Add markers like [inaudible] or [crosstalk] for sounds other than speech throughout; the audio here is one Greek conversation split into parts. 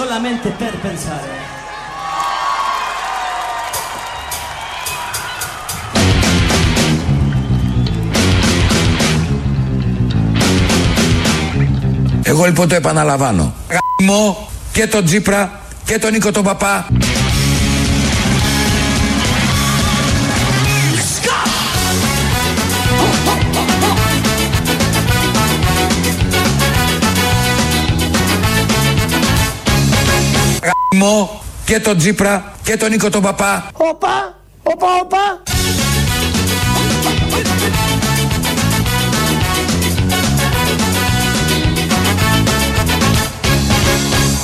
solamente per pensare. Εγώ λοιπόν το επαναλαμβάνω. Γαμώ και τον Τζίπρα και τον Νίκο τον Παπά. Γαμώ και τον Τζίπρα και τον Νίκο τον Παπά. Όπα, όπα, όπα.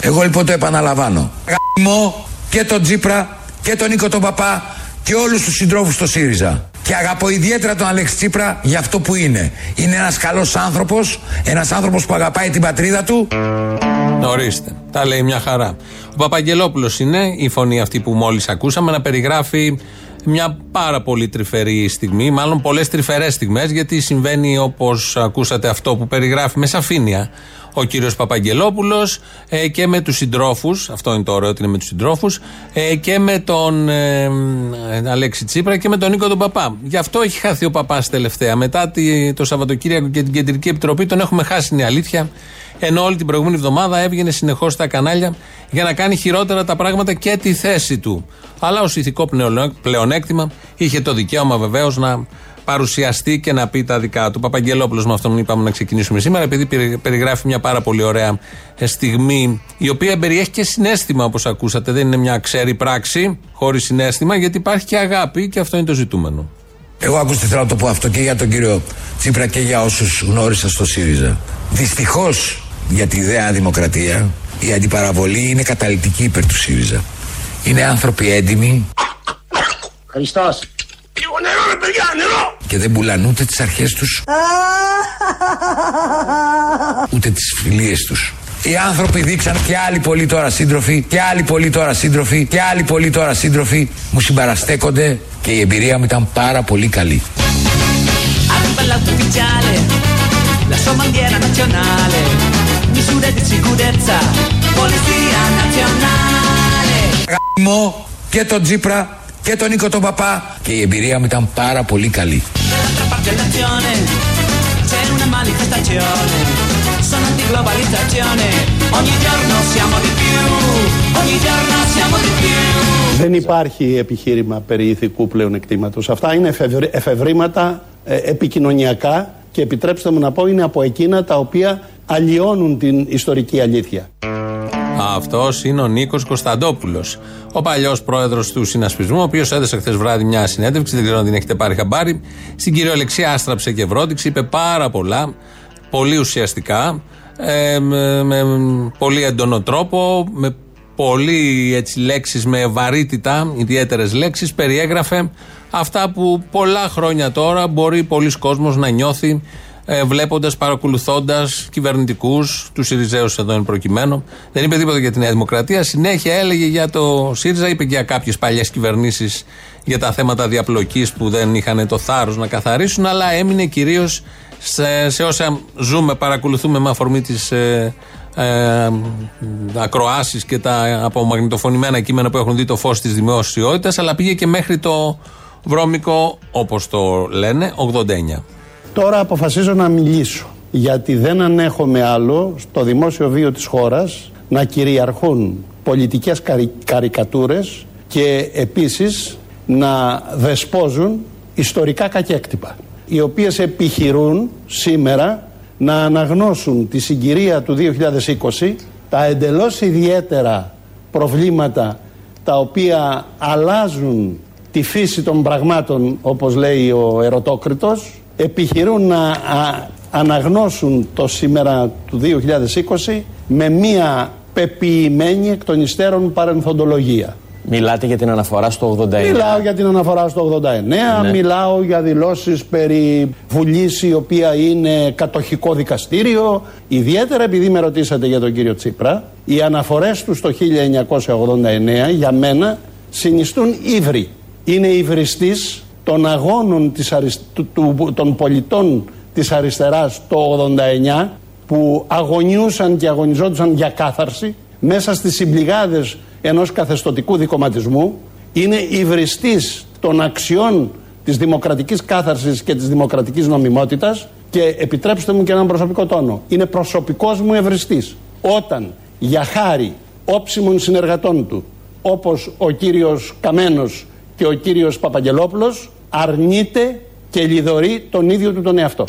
Εγώ λοιπόν το επαναλαμβάνω. Γαμώ και τον Τζίπρα και τον Νίκο τον Παπά και όλους τους συντρόφους στο ΣΥΡΙΖΑ. Και αγαπώ ιδιαίτερα τον Αλέξη Τσίπρα για αυτό που είναι. Είναι ένας καλός άνθρωπος, ένας άνθρωπος που αγαπάει την πατρίδα του. Ορίστε. Τα λέει μια χαρά. Ο Παπαγγελόπουλος είναι η φωνή αυτή που μόλις ακούσαμε να περιγράφει μια πάρα πολύ τρυφερή στιγμή, μάλλον πολλές τρυφερές στιγμές, γιατί συμβαίνει όπως ακούσατε αυτό που περιγράφει με σαφήνεια ο κύριος Παπαγγελόπουλος ε, και με τους συντρόφους. Αυτό είναι το ωραίο ότι είναι με τους συντρόφους. Ε, και με τον ε, Αλέξη Τσίπρα και με τον Νίκο τον Παπά. Γι' αυτό έχει χαθεί ο Παπάς τελευταία. Μετά τη, το Σαββατοκύριακο και την Κεντρική Επιτροπή τον έχουμε χάσει, είναι αλήθεια. Ενώ όλη την προηγούμενη εβδομάδα έβγαινε συνεχώς στα κανάλια για να κάνει χειρότερα τα πράγματα και τη θέση του. Αλλά ως ηθικό πλεονέκτημα είχε το δικαίωμα βεβαίως να παρουσιαστεί και να πει τα δικά του. Παπαγγελόπουλος με αυτόν είπαμε να ξεκινήσουμε σήμερα, επειδή περιγράφει μια πάρα πολύ ωραία ε, στιγμή, η οποία περιέχει και συνέστημα όπως ακούσατε. Δεν είναι μια ξέρη πράξη, χωρίς συνέστημα, γιατί υπάρχει και αγάπη και αυτό είναι το ζητούμενο. Εγώ ακούστε θέλω να το πω αυτό και για τον κύριο Τσίπρα και για όσους γνώρισα στο ΣΥΡΙΖΑ. Δυστυχώς για τη ιδέα δημοκρατία η αντιπαραβολή είναι καταλητική υπέρ του ΣΥΡΙΖΑ. Είναι άνθρωποι έντιμοι. Χριστός. Λίγο νερό ρε παιδιά, νερό! Και δεν πουλάνε ούτε τις αρχές τους Ούτε τις φιλίες τους οι άνθρωποι δείξαν και άλλοι πολλοί τώρα σύντροφοι και άλλοι πολλοί τώρα σύντροφοι και άλλοι πολλοί τώρα σύντροφοι μου συμπαραστέκονται και η εμπειρία μου ήταν πάρα πολύ καλή. la sua bandiera nazionale, misure di sicurezza, polizia nazionale. Γαμώ και τον Τζίπρα και τον Νίκο τον Παπά και η εμπειρία μου ήταν πάρα πολύ καλή. C'è una manifestazione, sono antiglobalizzazione, ogni giorno siamo di più, ogni giorno siamo di più. Δεν υπάρχει επιχείρημα περί ηθικού πλεονεκτήματος. Αυτά είναι εφευρήματα ε, επικοινωνιακά και επιτρέψτε μου να πω είναι από εκείνα τα οποία αλλοιώνουν την ιστορική αλήθεια. Αυτός είναι ο Νίκος Κωνσταντόπουλος, ο παλιός πρόεδρος του συνασπισμού, ο οποίος έδωσε χθες βράδυ μια συνέντευξη, δεν ξέρω αν την έχετε πάρει χαμπάρι. Στην κυριολεξία άστραψε και βρόντιξε, είπε πάρα πολλά, πολύ ουσιαστικά, ε, με, με, πολύ έντονο τρόπο, με πολύ έτσι, λέξεις με βαρύτητα, ιδιαίτερες λέξεις, περιέγραφε αυτά που πολλά χρόνια τώρα μπορεί πολλοί κόσμος να νιώθει ε, βλέποντας, παρακολουθώντας κυβερνητικούς, τους Σιριζέους εδώ είναι προκειμένο. Δεν είπε τίποτα για τη Νέα Δημοκρατία. Συνέχεια έλεγε για το ΣΥΡΙΖΑ, είπε και για κάποιες παλιές κυβερνήσεις για τα θέματα διαπλοκής που δεν είχαν το θάρρος να καθαρίσουν, αλλά έμεινε κυρίως σε, σε όσα ζούμε, παρακολουθούμε με αφορμή τις ε, ε, ακροάσεις και τα απομαγνητοφωνημένα κείμενα που έχουν δει το φως της δημοσιότητα, αλλά πήγε και μέχρι το βρώμικο, όπως το λένε, 89. Τώρα αποφασίζω να μιλήσω γιατί δεν ανέχομαι άλλο στο δημόσιο βίο της χώρας να κυριαρχούν πολιτικές καρι, καρικατούρες και επίσης να δεσπόζουν ιστορικά κακέκτυπα οι οποίες επιχειρούν σήμερα να αναγνώσουν τη συγκυρία του 2020 τα εντελώς ιδιαίτερα προβλήματα τα οποία αλλάζουν τη φύση των πραγμάτων όπως λέει ο Ερωτόκριτος επιχειρούν να αναγνώσουν το σήμερα του 2020 με μία πεποιημένη εκ των υστέρων παρενθοντολογία. Μιλάτε για την αναφορά στο 89. Μιλάω για την αναφορά στο 89. Ναι. Μιλάω για δηλώσεις περί Βουλής η οποία είναι κατοχικό δικαστήριο. Ιδιαίτερα επειδή με ρωτήσατε για τον κύριο Τσίπρα, οι αναφορές του στο 1989 για μένα συνιστούν ύβρι. Είναι υβριστής των αγώνων της του, των πολιτών της αριστεράς το 89 που αγωνιούσαν και αγωνιζόντουσαν για κάθαρση μέσα στις συμπληγάδες ενός καθεστωτικού δικοματισμού, είναι υβριστής των αξιών της δημοκρατικής κάθαρσης και της δημοκρατικής νομιμότητας και επιτρέψτε μου και έναν προσωπικό τόνο. Είναι προσωπικός μου ευριστής. Όταν για χάρη όψιμων συνεργατών του όπως ο κύριος Καμένος και ο κύριος Παπαγγελόπουλος αρνείται και λιδωρεί τον ίδιο του τον εαυτό.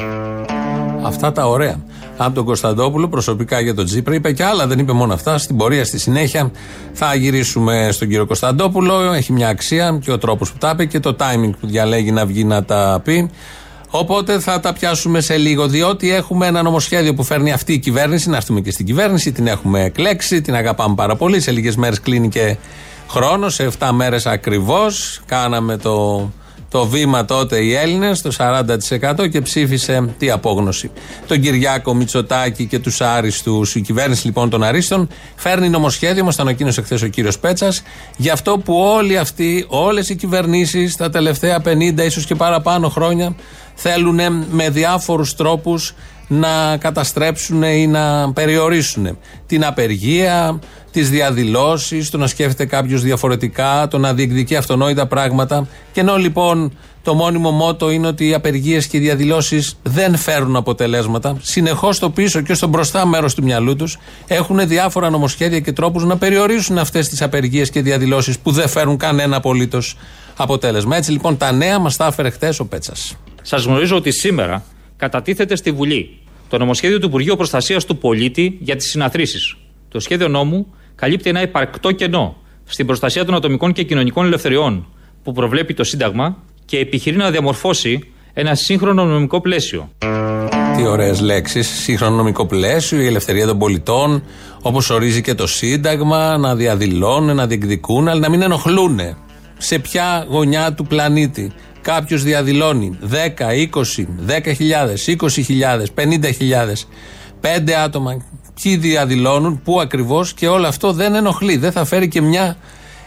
Αυτά τα ωραία. Από τον Κωνσταντόπουλο, προσωπικά για τον Τζίπρα, είπε και άλλα, δεν είπε μόνο αυτά. Στην πορεία, στη συνέχεια, θα γυρίσουμε στον κύριο Κωνσταντόπουλο. Έχει μια αξία και ο τρόπος που τα είπε και το timing που διαλέγει να βγει να τα πει. Οπότε θα τα πιάσουμε σε λίγο, διότι έχουμε ένα νομοσχέδιο που φέρνει αυτή η κυβέρνηση. Να έρθουμε και στην κυβέρνηση, την έχουμε εκλέξει, την αγαπάμε πάρα πολύ. Σε λίγες μέρες κλείνει και χρόνος, σε 7 μέρες ακριβώς. Κάναμε το το βήμα τότε οι Έλληνες, το 40% και ψήφισε τι απόγνωση. Τον Κυριάκο Μητσοτάκη και τους άριστους. Η κυβέρνηση λοιπόν των Αρίστων φέρνει νομοσχέδιο, μας το ανακοίνωσε χθες ο κύριος Πέτσας, για αυτό που όλοι αυτοί, όλες οι κυβερνήσεις τα τελευταία 50 ίσως και παραπάνω χρόνια θέλουν με διάφορους τρόπους να καταστρέψουν ή να περιορίσουν την απεργία, τις διαδηλώσεις, το να σκέφτεται κάποιος διαφορετικά, το να διεκδικεί αυτονόητα πράγματα. Και ενώ λοιπόν το μόνιμο μότο είναι ότι οι απεργίες και οι διαδηλώσεις δεν φέρουν αποτελέσματα, συνεχώς στο πίσω και στο μπροστά μέρος του μυαλού τους έχουν διάφορα νομοσχέδια και τρόπους να περιορίσουν αυτές τις απεργίες και διαδηλώσεις που δεν φέρουν κανένα απολύτως αποτέλεσμα. Έτσι λοιπόν τα νέα μας τα έφερε χτες ο Πέτσας. Σας γνωρίζω ότι σήμερα κατατίθεται στη Βουλή το νομοσχέδιο του Υπουργείου Προστασίας του Πολίτη για τις συναθρήσεις. Το σχέδιο νόμου καλύπτει ένα υπαρκτό κενό στην προστασία των ατομικών και κοινωνικών ελευθεριών που προβλέπει το Σύνταγμα και επιχειρεί να διαμορφώσει ένα σύγχρονο νομικό πλαίσιο. Τι ωραίες λέξεις. Σύγχρονο νομικό πλαίσιο, η ελευθερία των πολιτών, όπως ορίζει και το Σύνταγμα, να διαδηλώνουν, να διεκδικούν, αλλά να μην ενοχλούν. Σε ποια γωνιά του πλανήτη κάποιος διαδηλώνει 10, 20, 10.000, 20.000, 50.000, 5 άτομα ποιοι διαδηλώνουν, πού ακριβώς και όλο αυτό δεν ενοχλεί. Δεν θα φέρει και μια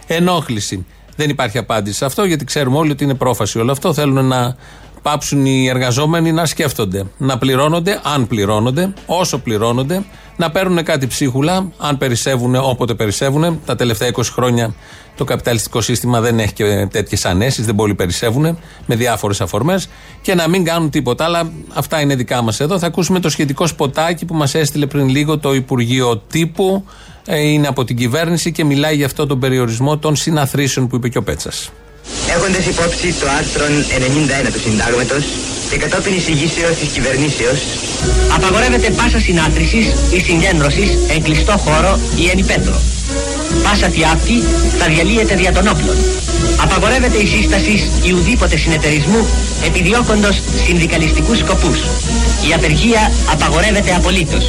ενόχληση. Δεν υπάρχει απάντηση σε αυτό γιατί ξέρουμε όλοι ότι είναι πρόφαση όλο αυτό. Θέλουν να πάψουν οι εργαζόμενοι να σκέφτονται. Να πληρώνονται, αν πληρώνονται, όσο πληρώνονται, να παίρνουν κάτι ψίχουλα, αν περισσεύουν όποτε περισσεύουν. Τα τελευταία 20 χρόνια το καπιταλιστικό σύστημα δεν έχει και τέτοιες ανέσεις, δεν πολύ περισσεύουν με διάφορες αφορμές και να μην κάνουν τίποτα. Αλλά αυτά είναι δικά μας εδώ. Θα ακούσουμε το σχετικό σποτάκι που μας έστειλε πριν λίγο το Υπουργείο Τύπου. Ε, είναι από την κυβέρνηση και μιλάει για αυτό τον περιορισμό των συναθρήσεων που είπε και ο Πέτσας. Έχοντας υπόψη το άρθρο 91 του Συντάγματος και κατόπιν εισηγήσεως της κυβερνήσεως, απαγορεύεται πάσα συνάθρησης ή συγκέντρωσης εν κλειστό χώρο ή εν υπέτρο. Πάσα αυτή θα διαλύεται δια των όπλων. Απαγορεύεται η σύσταση ή ουδήποτε συνεταιρισμού επιδιώκοντος συνδικαλιστικούς σκοπούς. Η απεργία απαγορεύεται απολύτως.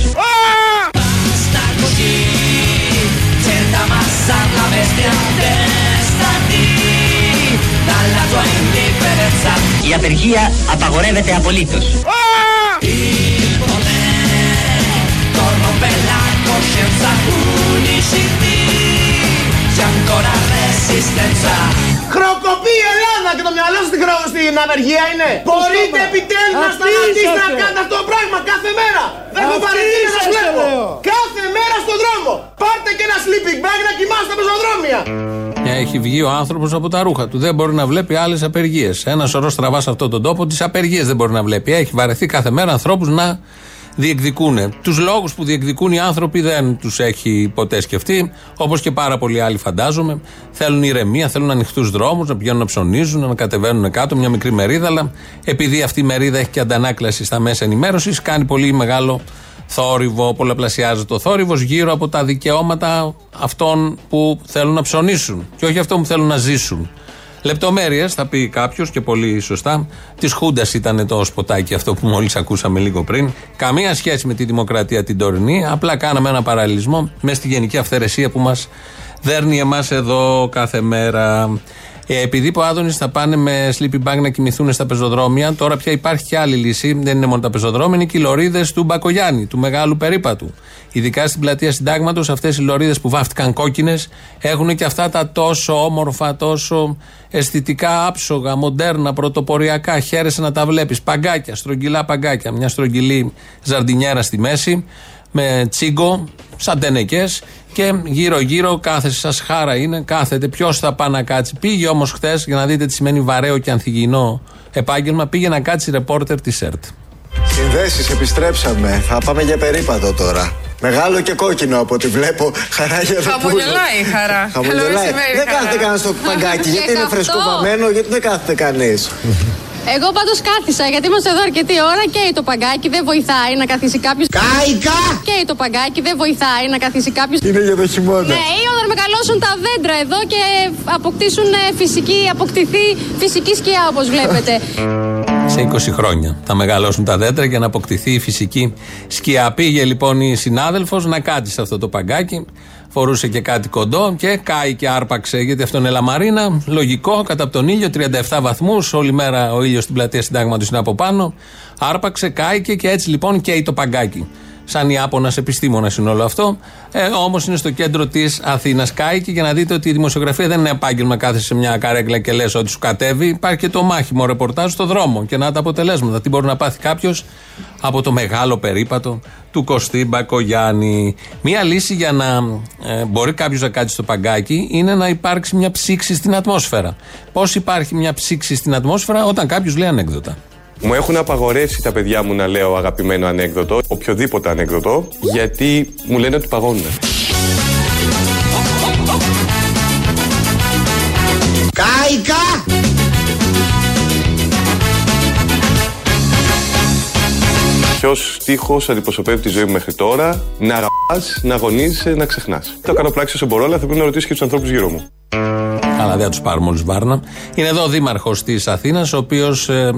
Η απεργία απαγορεύεται απολύτως. Χροκοπεί η Ελλάδα και το μυαλό στην, χρόνο στην ανεργία είναι. Μπορείτε επιτέλους να σταματήσετε να κάνετε αυτό το πράγμα κάθε μέρα. Δεν έχω παρετήσει να σας βλέπω. Κάθε μέρα στον δρόμο. Πάρτε και ένα sleeping bag να κοιμάστε στα πεζοδρόμια. Έχει βγει ο άνθρωπος από τα ρούχα του. Δεν μπορεί να βλέπει άλλες απεργίες. Ένα σωρό στραβά σε αυτόν τον τόπο τις απεργίες δεν μπορεί να βλέπει. Έχει βαρεθεί κάθε μέρα ανθρώπους να διεκδικούν. Τους λόγους που διεκδικούν οι άνθρωποι δεν τους έχει ποτέ σκεφτεί, όπως και πάρα πολλοί άλλοι φαντάζομαι. Θέλουν ηρεμία, θέλουν ανοιχτούς δρόμους, να πηγαίνουν να ψωνίζουν, να κατεβαίνουν κάτω, μια μικρή μερίδα. Αλλά επειδή αυτή η μερίδα έχει και αντανάκλαση στα μέσα ενημέρωσης, κάνει πολύ μεγάλο θόρυβο, πολλαπλασιάζεται το θόρυβος γύρω από τα δικαιώματα αυτών που θέλουν να ψωνίσουν και όχι αυτών που θέλουν να ζήσουν. Λεπτομέρειες, θα πει κάποιος και πολύ σωστά. Της Χούντας ήταν το σποτάκι αυτό που μόλις ακούσαμε λίγο πριν. Καμία σχέση με τη δημοκρατία την τωρινή. Απλά κάναμε ένα παραλληλισμό μες στη γενική αυθαιρεσία που μας δέρνει εμάς εδώ κάθε μέρα. Ε, επειδή που Άδωνης θα πάνε με sleeping bag να κοιμηθούν στα πεζοδρόμια, τώρα πια υπάρχει και άλλη λύση. Δεν είναι μόνο τα πεζοδρόμια, είναι και οι λωρίδες του Μπακογιάννη, του μεγάλου περίπατου. Ειδικά στην πλατεία Συντάγματος, αυτές οι λωρίδες που βάφτηκαν κόκκινες έχουν και αυτά τα τόσο όμορφα, τόσο αισθητικά άψογα, μοντέρνα, πρωτοποριακά. Χαίρεσαι να τα βλέπεις. Παγκάκια, στρογγυλά παγκάκια. Μια στρογγυλή ζαρντινιέρα στη μέση με τσίγκο, σαν τενεκέ και γύρω-γύρω κάθεσαι, σας χάρα είναι, κάθεται. Ποιος θα πάει να κάτσει. Πήγε όμως χθες, για να δείτε τι σημαίνει βαρέο και ανθυγινό επάγγελμα, πήγε να κάτσει ρεπόρτερ της ΕΡΤ. Συνδέσεις, επιστρέψαμε. Θα πάμε για περίπατο τώρα. Μεγάλο και κόκκινο από ό,τι βλέπω. Χαρά για το Χαμογελάει η χαρά. Χαμογελάει. Δεν κάθεται κανένας στο παγκάκι. γιατί είναι φρεσκοβαμένο, γιατί δεν κάθεται κανείς. Εγώ πάντως κάθισα γιατί είμαστε εδώ αρκετή ώρα και το παγκάκι δεν βοηθάει να καθίσει κάποιος. Κάικα! Και το παγκάκι δεν βοηθάει να καθίσει κάποιος. Είναι για το χειμώνα. Ναι, ή όταν μεγαλώσουν τα δέντρα εδώ και αποκτήσουν ε, φυσική, αποκτηθεί φυσική σκιά όπως βλέπετε. [laughs] Σε 20 χρόνια θα μεγαλώσουν τα δέντρα για να αποκτηθεί η φυσική σκιά. Πήγε λοιπόν η συνάδελφος να κάτσει σε αυτό το παγκάκι φορούσε και κάτι κοντό και κάει και άρπαξε, γιατί αυτό είναι λαμαρίνα. Λογικό, κατά από τον ήλιο, 37 βαθμούς, όλη μέρα ο ήλιος στην πλατεία συντάγματος είναι από πάνω. Άρπαξε, κάηκε και έτσι λοιπόν καίει το παγκάκι. Σαν Ιάπωνας επιστήμονας είναι όλο αυτό. Ε, Όμως είναι στο κέντρο της Αθήνας. Κάηκε για να δείτε ότι η δημοσιογραφία δεν είναι επάγγελμα. Κάθεσαι σε μια καρέκλα και λες ότι σου κατέβει. Υπάρχει και το μάχημο ρεπορτάζ στο δρόμο και να τα αποτελέσματα. Τι μπορεί να πάθει κάποιος από το μεγάλο περίπατο του Κωστή Μπακογιάννη. Μία λύση για να ε, μπορεί κάποιος να κάτσει στο παγκάκι είναι να υπάρξει μια ψήξη στην ατμόσφαιρα. Πώς υπάρχει μια ψήξη στην ατμόσφαιρα όταν κάποιος λέει ανέκδοτα; Μου έχουν απαγορεύσει τα παιδιά μου να λέω αγαπημένο ανέκδοτο, οποιοδήποτε ανέκδοτο, γιατί μου λένε ότι παγώνουν. Κάικα! Ποιος στίχος αντιπροσωπεύει τη ζωή μου μέχρι τώρα, να αγαπάς, να αγωνίζεσαι, να ξεχνάς. Το κάνω πράξη όσο μπορώ, αλλά θα πρέπει να ρωτήσω και τους ανθρώπους γύρω μου. Καλά, δεν θα τους πάρουμε όλους βάρνα. Είναι εδώ ο Δήμαρχος της Αθήνας, ο οποίος ε,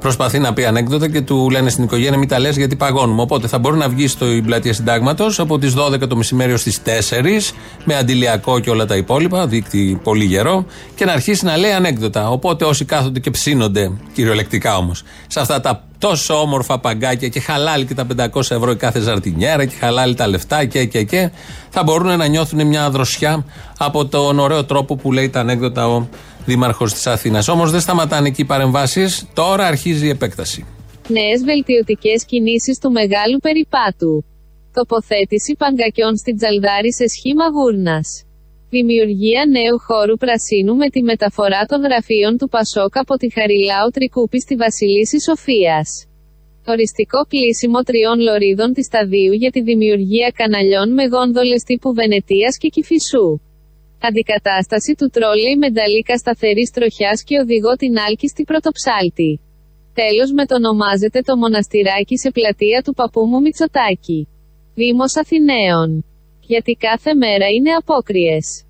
προσπαθεί να πει ανέκδοτα και του λένε στην οικογένεια μην τα λες γιατί παγώνουμε. Οπότε θα μπορεί να βγει στο πλατεία συντάγματος από τις 12 το μεσημέρι ως τις 4 με αντιλιακό και όλα τα υπόλοιπα, δίκτυ πολύ γερό και να αρχίσει να λέει ανέκδοτα. Οπότε όσοι κάθονται και ψήνονται, κυριολεκτικά όμως, σε αυτά τα τόσο όμορφα παγκάκια και χαλάλι και τα 500 ευρώ η κάθε ζαρτινιέρα και χαλάλι τα λεφτά και και και θα μπορούν να νιώθουν μια δροσιά από τον ωραίο τρόπο που λέει τα ανέκδοτα ο Δήμαρχος της Αθήνας. Όμως δεν σταματάνε εκεί οι παρεμβάσεις. Τώρα αρχίζει η επέκταση. Νέες βελτιωτικές κινήσεις του μεγάλου περιπάτου. Τοποθέτηση παγκακιών στην Τζαλδάρη σε σχήμα γούρνας. Δημιουργία νέου χώρου πρασίνου με τη μεταφορά των γραφείων του Πασόκ από τη Χαριλάου Τρικούπη στη Βασιλίση Σοφίας. Οριστικό κλείσιμο τριών λωρίδων της σταδίου για τη δημιουργία καναλιών με γόνδολες τύπου Βενετίας και Κηφισού. Αντικατάσταση του τρόλεϊ με νταλίκα σταθερή τροχιά και οδηγό την άλκιστη πρωτοψάλτη. Τέλος μετονομάζεται το μοναστηράκι σε πλατεία του παππού μου Μητσοτάκη. Δήμος Αθηναίων. Γιατί κάθε μέρα είναι απόκριες.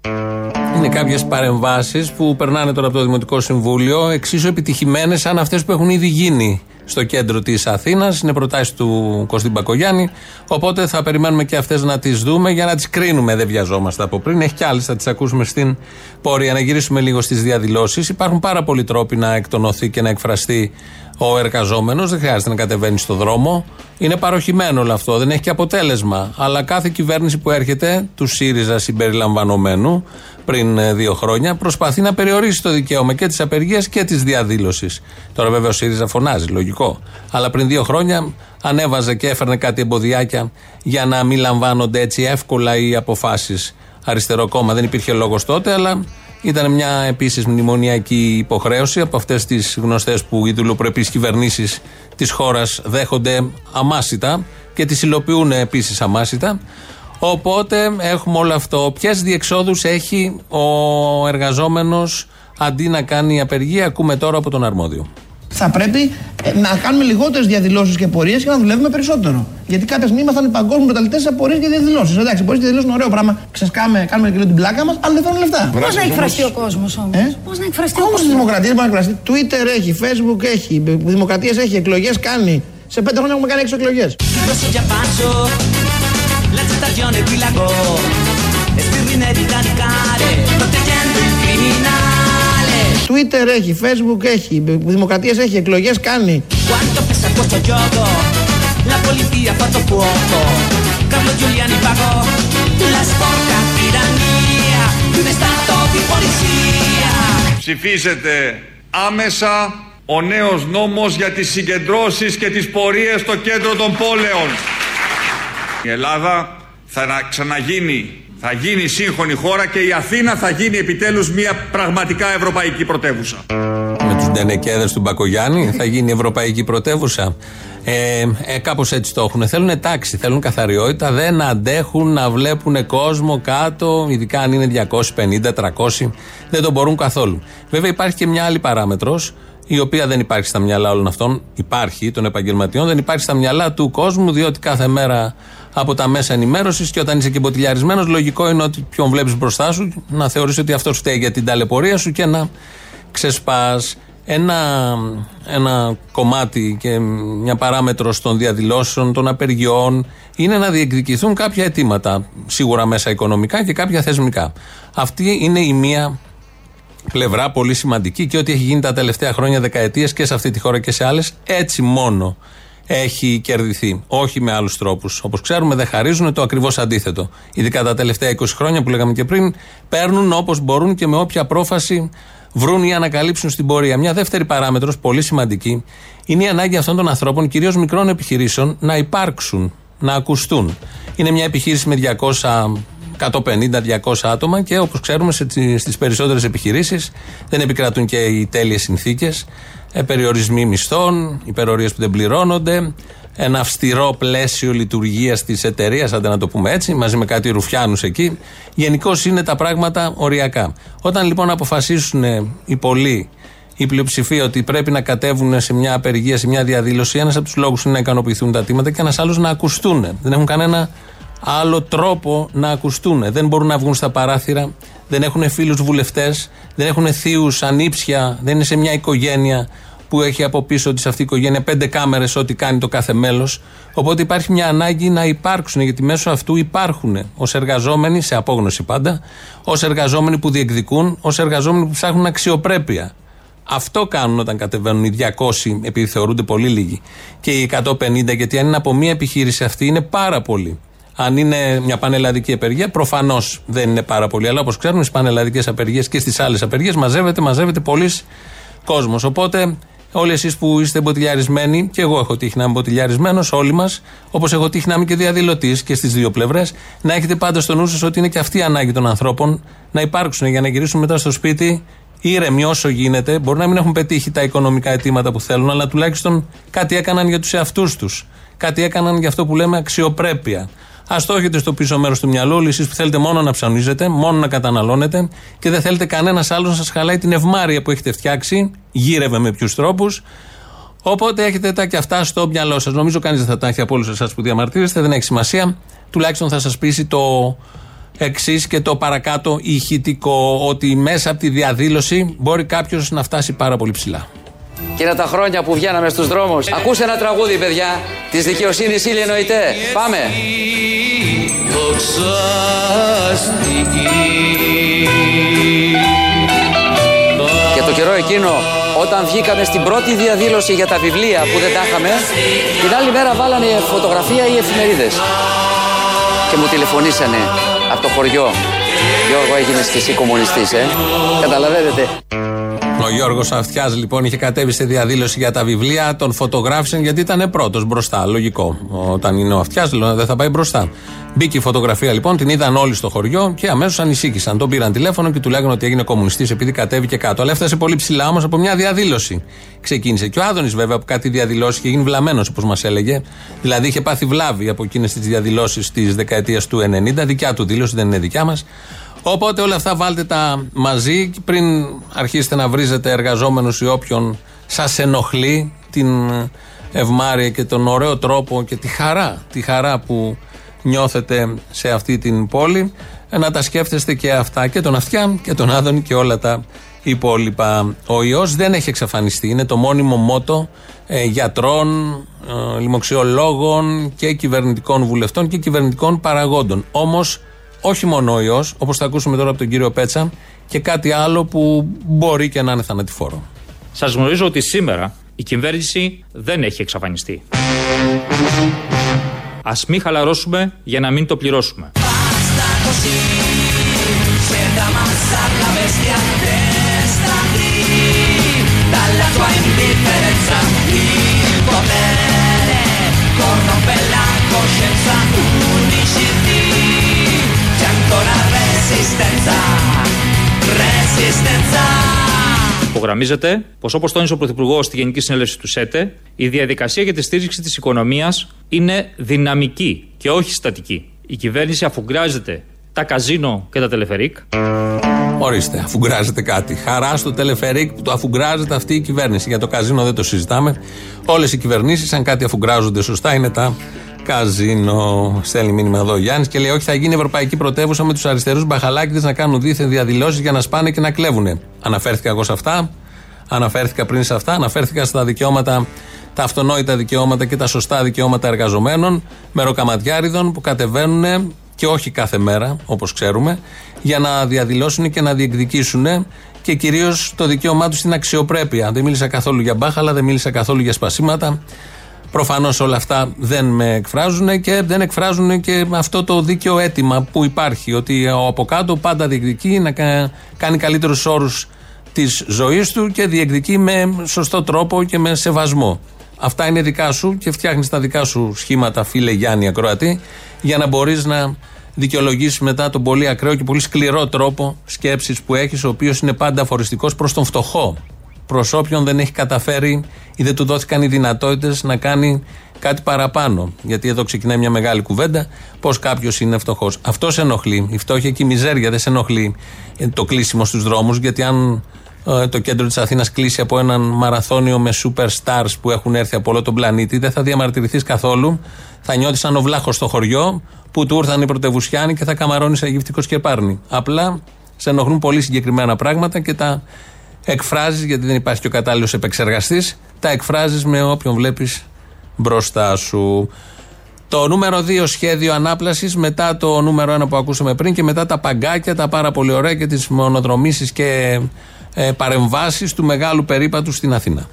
Είναι κάποιες παρεμβάσεις που περνάνε τώρα από το Δημοτικό Συμβούλιο εξίσου επιτυχημένες σαν αυτές που έχουν ήδη γίνει στο κέντρο της Αθήνας. Είναι προτάσεις του Κωστή Μπακογιάννη. Οπότε θα περιμένουμε και αυτές να τις δούμε για να τις κρίνουμε. Δεν βιαζόμαστε από πριν. Έχει κι άλλες, θα τις ακούσουμε στην πορεία. Να γυρίσουμε λίγο στις διαδηλώσεις. Υπάρχουν πάρα πολλοί τρόποι να εκτονωθεί και να εκφραστεί ο εργαζόμενος. Δεν χρειάζεται να κατεβαίνει στο δρόμο. Είναι παροχημένο όλο αυτό. Δεν έχει και αποτέλεσμα. Αλλά κάθε κυβέρνηση που έρχεται, του ΣΥΡΙΖΑ συμπεριλαμβανομένου, πριν ε, δύο χρόνια, προσπαθεί να περιορίσει το δικαίωμα και της απεργίας και της διαδήλωσης. Τώρα βέβαια ο ΣΥΡΙΖΑ φωνάζει, λογικό. Αλλά πριν δύο χρόνια ανέβαζε και έφερνε κάτι εμποδιάκια για να μην λαμβάνονται έτσι εύκολα οι αποφάσεις. Αριστερό κόμμα δεν υπήρχε λόγος τότε, αλλά ήταν μια επίσης μνημονιακή υποχρέωση από αυτές τις γνωστές που οι δουλοπρεπεί κυβερνήσεις της χώρας δέχονται αμάσιτα και τις υλοποιούν επίσης αμάσιτα. Οπότε έχουμε όλο αυτό. Ποιες διεξόδους έχει ο εργαζόμενος αντί να κάνει απεργία, ακούμε τώρα από τον αρμόδιο. Θα πρέπει ε, να κάνουμε λιγότερες διαδηλώσεις και πορείε και να δουλεύουμε περισσότερο. Γιατί κάποια στιγμή ήμασταν οι παγκόσμιοι πρωταθλητέ σε πορείε και διαδηλώσεις. Εντάξει, πορείε και διαδηλώσεις είναι ωραίο πράγμα. Ξεσκάμε, κάνουμε και την πλάκα μας, αλλά δεν θέλουν λεφτά. Πώς να εκφραστεί ο κόσμος όμως; Ε; Πώς να εκφραστεί ο Όμω κόσμος; η δημοκρατίας μπορεί να εκφραστεί. Twitter έχει, Facebook έχει, δημοκρατίες έχει, εκλογές κάνει. Σε πέντε χρόνια έχουμε κάνει έξι εκλογές. Rosso già faccio la stagione qui lago e spirine di radicale proteggendo il criminale Twitter έχει, Facebook έχει, δημοκρατίε έχει, εκλογέ κάνει. quanto pesa questo gioco la polizia ha fatto fuoco Carlo Giuliani pagò la sporca tirannia di un stato di polizia Ψηφίζεται άμεσα ο νέος νόμος για τις συγκεντρώσεις και τις πορείες στο κέντρο των πόλεων. Η Ελλάδα θα να- ξαναγίνει, θα γίνει σύγχρονη χώρα και η Αθήνα θα γίνει επιτέλους μια πραγματικά ευρωπαϊκή πρωτεύουσα. με τους ντενεκέδες του Μπακογιάννη, θα γίνει η ευρωπαϊκή πρωτεύουσα. Ε, ε, Κάπως έτσι το έχουν. Θέλουν τάξη, θέλουν καθαριότητα, δεν αντέχουν να βλέπουν κόσμο κάτω, ειδικά αν είναι 250-300, δεν το μπορούν καθόλου. Βέβαια υπάρχει και μια άλλη παράμετρος, η οποία δεν υπάρχει στα μυαλά όλων αυτών. Υπάρχει των επαγγελματιών, δεν υπάρχει στα μυαλά του κόσμου, διότι κάθε μέρα από τα μέσα ενημέρωσης και όταν είσαι και μποτιλιαρισμένος, λογικό είναι ότι ποιον βλέπεις μπροστά σου να θεωρήσει ότι αυτό φταίει για την ταλαιπωρία σου και να ξεσπάς ένα, ένα κομμάτι και μια παράμετρο των διαδηλώσεων, των απεργιών είναι να διεκδικηθούν κάποια αιτήματα. Σίγουρα μέσα οικονομικά και κάποια θεσμικά. Αυτή είναι η μία πλευρά πολύ σημαντική και ό,τι έχει γίνει τα τελευταία χρόνια, δεκαετίες και σε αυτή τη χώρα και σε άλλες, έτσι μόνο έχει κερδιθεί. Όχι με άλλους τρόπους. Όπως ξέρουμε, δεν χαρίζουν το ακριβώς αντίθετο. Ειδικά τα τελευταία 20 χρόνια που λέγαμε και πριν, παίρνουν όπως μπορούν και με όποια πρόφαση βρουν ή ανακαλύψουν στην πορεία. Μια δεύτερη παράμετρος, πολύ σημαντική, είναι η ανάγκη αυτών των ανθρώπων, κυρίως μικρών επιχειρήσεων, να υπάρξουν, να ακουστούν. Είναι μια επιχείρηση με 200 150-200 άτομα και όπως ξέρουμε σε- στις περισσότερες επιχειρήσεις δεν επικρατούν και οι τέλειες συνθήκες ε, περιορισμοί μισθών, υπερορίες που δεν πληρώνονται ένα αυστηρό πλαίσιο λειτουργίας της εταιρείας, άντε να το πούμε έτσι, μαζί με κάτι ρουφιάνους εκεί. Γενικώς είναι τα πράγματα οριακά. Όταν λοιπόν αποφασίσουν οι πολλοί, η πλειοψηφία, ότι πρέπει να κατέβουν σε μια απεργία, σε μια διαδήλωση, ένας από τους λόγους είναι να ικανοποιηθούν τα αιτήματα και ένας άλλος να ακουστούν. Δεν έχουν κανένα άλλο τρόπο να ακουστούν. Δεν μπορούν να βγουν στα παράθυρα, δεν έχουν φίλους βουλευτές, δεν έχουν θείους ανήψια, δεν είναι σε μια οικογένεια που έχει από πίσω της αυτή η οικογένεια πέντε κάμερες ό,τι κάνει το κάθε μέλος. Οπότε υπάρχει μια ανάγκη να υπάρξουν, γιατί μέσω αυτού υπάρχουν ως εργαζόμενοι, σε απόγνωση πάντα, ως εργαζόμενοι που διεκδικούν, ως εργαζόμενοι που ψάχνουν αξιοπρέπεια. Αυτό κάνουν όταν κατεβαίνουν οι 200, επειδή θεωρούνται πολύ λίγοι, και οι 150, γιατί αν είναι από μία επιχείρηση αυτή είναι πάρα πολύ. Αν είναι μια πανελλαδική απεργία, προφανώς δεν είναι πάρα πολύ. Αλλά όπως ξέρουμε, στις πανελλαδικές απεργίες και στις άλλες απεργίες μαζεύεται, μαζεύεται πολλοί κόσμος. Οπότε, όλοι εσείς που είστε μποτιλιαρισμένοι, και εγώ έχω τύχει να είμαι μποτιλιαρισμένο, όλοι μας, όπως έχω τύχει να είμαι και διαδηλωτής και στις δύο πλευρές, να έχετε πάντα στο νου σας ότι είναι και αυτή η ανάγκη των ανθρώπων να υπάρξουν για να γυρίσουν μετά στο σπίτι ήρεμοι όσο γίνεται. Μπορεί να μην έχουν πετύχει τα οικονομικά αιτήματα που θέλουν, αλλά τουλάχιστον κάτι έκαναν για τους εαυτούς τους. Κάτι έκαναν για αυτό που λέμε αξιοπρέπεια. Α το έχετε στο πίσω μέρος του μυαλού, όλοι εσείς που θέλετε μόνο να ψανίζετε, μόνο να καταναλώνετε και δεν θέλετε κανένας άλλος να σας χαλάει την ευμάρεια που έχετε φτιάξει, γύρευε με ποιους τρόπους. Οπότε έχετε τα και αυτά στο μυαλό σας. Νομίζω κανείς δεν θα τα έχει από όλους εσάς που διαμαρτύρεστε, δεν έχει σημασία. Τουλάχιστον θα σας πείσει το εξής και το παρακάτω ηχητικό, ότι μέσα από τη διαδήλωση μπορεί κάποιος να φτάσει πάρα πολύ ψηλά. Και είναι τα χρόνια που βγαίναμε στους δρόμους. Ακούσε ένα τραγούδι, παιδιά, της δικαιοσύνης ήλιο εννοείται. Πάμε. Και το καιρό εκείνο, όταν βγήκαμε στην πρώτη διαδήλωση για τα βιβλία που δεν τα είχαμε, την άλλη μέρα βάλανε φωτογραφία οι εφημερίδες. Και μου τηλεφωνήσανε από το χωριό. Γιώργο, έγινες και εσύ κομμουνιστής, ε. Καταλαβαίνετε. Ο Γιώργος Αυτιάς λοιπόν είχε κατέβει σε διαδήλωση για τα βιβλία, τον φωτογράφησαν γιατί ήταν πρώτος μπροστά. Λογικό. Όταν είναι ο Αυτιάς, δεν θα πάει μπροστά. Μπήκε η φωτογραφία λοιπόν, την είδαν όλοι στο χωριό και αμέσως ανησύχησαν. Τον πήραν τηλέφωνο και του λέγανε ότι έγινε κομμουνιστής επειδή κατέβηκε κάτω. Αλλά έφτασε πολύ ψηλά όμως από μια διαδήλωση. Ξεκίνησε. Και ο Άδωνης βέβαια από κάτι διαδηλώσει είχε γίνει βλαμμένος όπως μας έλεγε. Δηλαδή είχε πάθει βλάβη από εκείνες τις διαδηλώσεις της δεκαετίας του 90. Δικιά του δήλωση, δεν είναι δικιά μας. Οπότε όλα αυτά βάλτε τα μαζί και πριν αρχίσετε να βρίζετε εργαζόμενους ή όποιον σας ενοχλεί την ευμάρεια και τον ωραίο τρόπο και τη χαρά, τη χαρά που νιώθετε σε αυτή την πόλη ε, να τα σκέφτεστε και αυτά και τον Αυτιά και τον Άδωνη και όλα τα υπόλοιπα. Ο ιός δεν έχει εξαφανιστεί, είναι το μόνιμο μότο ε, γιατρών, ε, λοιμοξιολόγων και κυβερνητικών βουλευτών και κυβερνητικών παραγόντων. Όμως όχι μόνο ο ιός, όπως θα ακούσουμε τώρα από τον κύριο Πέτσα, και κάτι άλλο που μπορεί και να είναι θανατηφόρο. Σας γνωρίζω ότι σήμερα η κυβέρνηση δεν έχει εξαφανιστεί. Ας μην χαλαρώσουμε για να μην το πληρώσουμε. Cerca Resistenza, resistenza. Υπογραμμίζεται πως, όπως τόνισε ο Πρωθυπουργός στη Γενική Συνέλευση του ΣΕΤΕ, η διαδικασία για τη στήριξη της οικονομίας είναι δυναμική και όχι στατική. Η κυβέρνηση αφουγκράζεται τα καζίνο και τα τελεφερίκ. Ορίστε, αφουγκράζεται κάτι. Χαρά στο τελεφερίκ που το αφουγκράζεται αυτή η κυβέρνηση. Για το καζίνο δεν το συζητάμε. Όλες οι κυβερνήσεις, αν κάτι αφουγκράζονται σωστά, είναι τα καζίνο. Στέλνει μήνυμα εδώ ο Γιάννης και λέει: Όχι, θα γίνει ευρωπαϊκή πρωτεύουσα με τους αριστερούς μπαχαλάκιδε να κάνουν δίθεν διαδηλώσεις για να σπάνε και να κλέβουν. Αναφέρθηκα εγώ σε αυτά. Αναφέρθηκα πριν σε αυτά. Αναφέρθηκα στα δικαιώματα, τα αυτονόητα δικαιώματα και τα σωστά δικαιώματα εργαζομένων, μεροκαματιάριδων που κατεβαίνουν και όχι κάθε μέρα, όπως ξέρουμε, για να διαδηλώσουν και να διεκδικήσουν και κυρίως το δικαίωμά τους στην αξιοπρέπεια. Δεν μίλησα καθόλου για μπάχαλα, δεν μίλησα καθόλου για σπασίματα. Προφανώς όλα αυτά δεν με εκφράζουν και δεν εκφράζουν και αυτό το δίκαιο αίτημα που υπάρχει. Ότι ο από κάτω πάντα διεκδικεί να κάνει καλύτερους όρους της ζωής του και διεκδικεί με σωστό τρόπο και με σεβασμό. Αυτά είναι δικά σου και φτιάχνεις τα δικά σου σχήματα, φίλε Γιάννη Ακροατή, για να μπορείς να δικαιολογήσεις μετά τον πολύ ακραίο και πολύ σκληρό τρόπο σκέψης που έχεις, ο οποίος είναι πάντα αφοριστικός προς τον φτωχό. Προ όποιον δεν έχει καταφέρει ή δεν του δόθηκαν οι δυνατότητες να κάνει κάτι παραπάνω. Γιατί εδώ ξεκινάει μια μεγάλη κουβέντα. Πώς κάποιος είναι φτωχός. Αυτός σε ενοχλεί. Η φτώχεια και η μιζέρια δεν σε ενοχλεί ε, το κλείσιμο στους δρόμους. Γιατί αν ε, το κέντρο της Αθήνας κλείσει από έναν μαραθώνιο με superstars που έχουν έρθει από όλο τον πλανήτη, δεν θα διαμαρτυρηθείς καθόλου. Θα νιώθεις σαν ο βλάχος στο χωριό που του ήρθαν οι πρωτευουσιάνοι και θα καμαρώνεις σε γυφτικό σκεπάρνη. Απλά σε ενοχλούν πολύ συγκεκριμένα πράγματα και τα εκφράζεις, γιατί δεν υπάρχει και ο κατάλληλος επεξεργαστής, τα εκφράζεις με όποιον βλέπεις μπροστά σου. Το νούμερο 2 σχέδιο ανάπλασης, μετά το νούμερο 1 που ακούσαμε πριν και μετά τα παγκάκια, τα πάρα πολύ ωραία και τις μονοδρομήσεις και ε, παρεμβάσεις του μεγάλου περίπατου στην Αθήνα.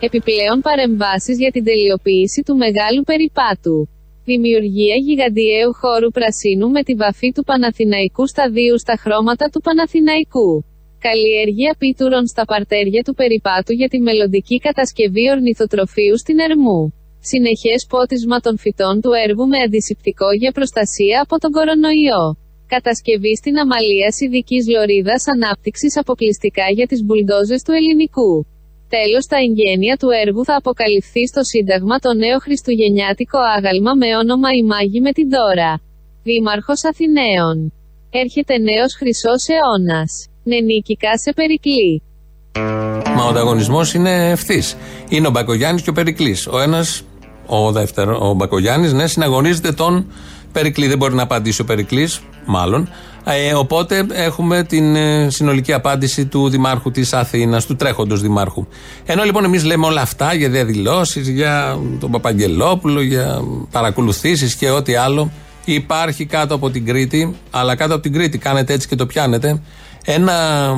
Επιπλέον παρεμβάσεις για την τελειοποίηση του μεγάλου περιπάτου. Δημιουργία γιγαντιαίου χώρου πρασίνου με τη βαφή του Παναθηναϊκού σταδίου στα χρώματα του Παναθηναϊκού. Καλλιέργεια πίτουρων στα παρτέρια του περιπάτου για τη μελλοντική κατασκευή ορνηθοτροφείου στην Ερμού. Συνεχές πότισμα των φυτών του έργου με αντισηπτικό για προστασία από τον κορονοϊό. Κατασκευή στην Αμαλία ειδική λωρίδας ανάπτυξης αποκλειστικά για τις μπουλντόζες του ελληνικού. Τέλος τα εγγένεια του έργου θα αποκαλυφθεί στο Σύνταγμα το νέο χριστουγεννιάτικο άγαλμα με όνομα «Η Μάγη με την Δώρα». Δήμαρχος Αθηναίων. Έρχεται νέος χρυσός αιώνας. Νενίκικα σε Περικλή. Μα ο ανταγωνισμός είναι ευθύς. Είναι ο Μπακογιάννης και ο Περικλής. Ο ένας, ο δεύτερο, ο Μπακογιάννης, ναι, συναγωνίζεται τον Περικλή. Δεν μπορεί να απαντήσει ο Περικλής, μάλλον. Ε, οπότε έχουμε την ε, συνολική απάντηση του Δημάρχου της Αθήνας, του τρέχοντος Δημάρχου. Ενώ λοιπόν εμείς λέμε όλα αυτά για διαδηλώσεις, για τον Παπαγγελόπουλο, για παρακολουθήσεις και ό,τι άλλο, υπάρχει κάτω από την Κρήτη, αλλά κάτω από την Κρήτη κάνετε έτσι και το πιάνετε, ένα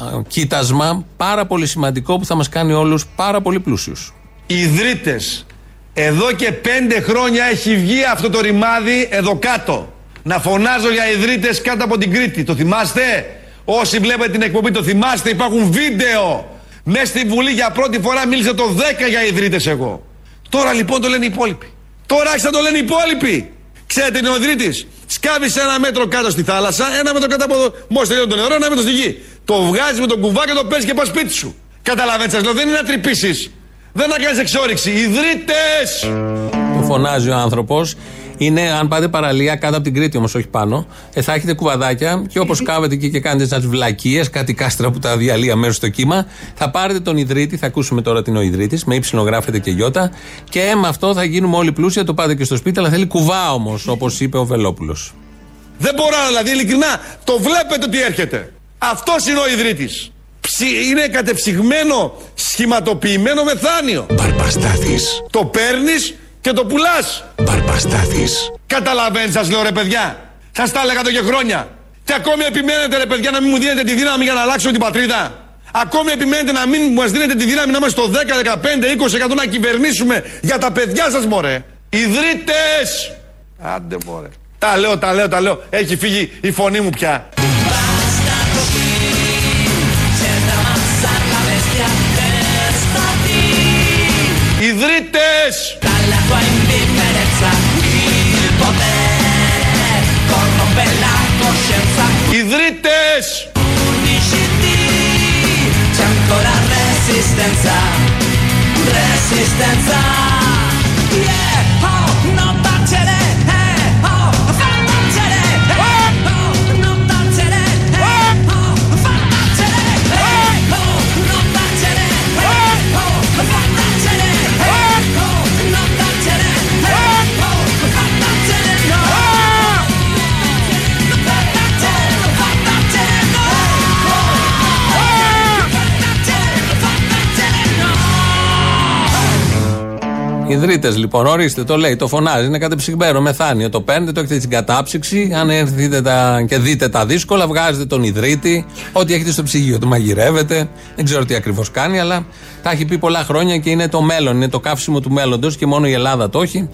ε, κοίτασμα πάρα πολύ σημαντικό που θα μας κάνει όλους πάρα πολύ πλούσιους. Οι ιδρύτες εδώ και πέντε χρόνια έχει βγει αυτό το ρημάδι εδώ κάτω. Να φωνάζω για ιδρύτες κάτω από την Κρήτη. Το θυμάστε; Όσοι βλέπετε την εκπομπή το θυμάστε υπάρχουν βίντεο. Μέσα στη Βουλή για πρώτη φορά μίλησε το 10 για ιδρύτες εγώ. Τώρα λοιπόν το λένε οι υπόλοιποι. Τώρα άρχισαν το λένε οι υπόλοιποι. Ξέρετε είναι ο ιδρύτης. Σκάβει ένα μέτρο κάτω στη θάλασσα, ένα μέτρο κάτω από εδώ. Μόλις τελειώνει το νερό, ένα μέτρο στη γη. Το βγάζεις με τον κουβά και το παίρνει και πας σπίτι σου. Καταλαβαίνετε, λέω, δεν είναι να τρυπήσεις. Δεν να κάνεις εξόριξη. Ιδρύτες! Το φωνάζει ο άνθρωπος. Είναι, αν πάτε παραλία, κάτω από την Κρήτη όμως, όχι πάνω, ε, θα έχετε κουβαδάκια και όπως κάβετε εκεί και κάνετε τι βλακίες, κάτι κάστρα που τα διαλύει αμέσως στο κύμα, θα πάρετε τον Ιδρύτη, θα ακούσουμε τώρα την ο Ιδρύτης, με ύψιλο γράφεται και γιώτα, και με αυτό θα γίνουμε όλοι πλούσια, το πάτε και στο σπίτι, αλλά θέλει κουβά όμως, όπως είπε ο Βελόπουλος. Δεν μπορώ, δηλαδή, ειλικρινά, το βλέπετε ότι έρχεται. Αυτός είναι ο Ιδρύτης. Είναι κατεψυγμένο, σχηματοποιημένο μεθάνιο. Μπαρπαστάθη. Το παίρνεις και το πουλάς. Μπαρπαστάθη. Καταλαβαίνει, σα λέω ρε παιδιά. Σας τα έλεγα εδώ και χρόνια. Και ακόμη επιμένετε ρε παιδιά να μην μου δίνετε τη δύναμη για να αλλάξω την πατρίδα. Ακόμη επιμένετε να μην μας δίνετε τη δύναμη να είμαστε στο 10, 15, 20% να κυβερνήσουμε για τα παιδιά σας, μωρέ. Ιδρύτες! Άντε, μωρέ. Τα λέω, τα λέω, τα λέω. Έχει φύγει η φωνή μου πια. Ιδρύτες! Coscienza. Ιδρύτες! Unisciti, c'è ancora resistenza, resistenza. Ιδρύτες λοιπόν, ορίστε, το λέει, το φωνάζει, είναι κατεψυγμένο, μεθάνιο. Το παίρνετε, το έχετε στην κατάψυξη. Αν έρθετε τα, και δείτε τα δύσκολα, βγάζετε τον ιδρύτη. Ό,τι έχετε στο ψυγείο του μαγειρεύετε. Δεν ξέρω τι ακριβώς κάνει, αλλά τα έχει πει πολλά χρόνια και είναι το μέλλον. Είναι το καύσιμο του μέλλοντος και μόνο η Ελλάδα το έχει.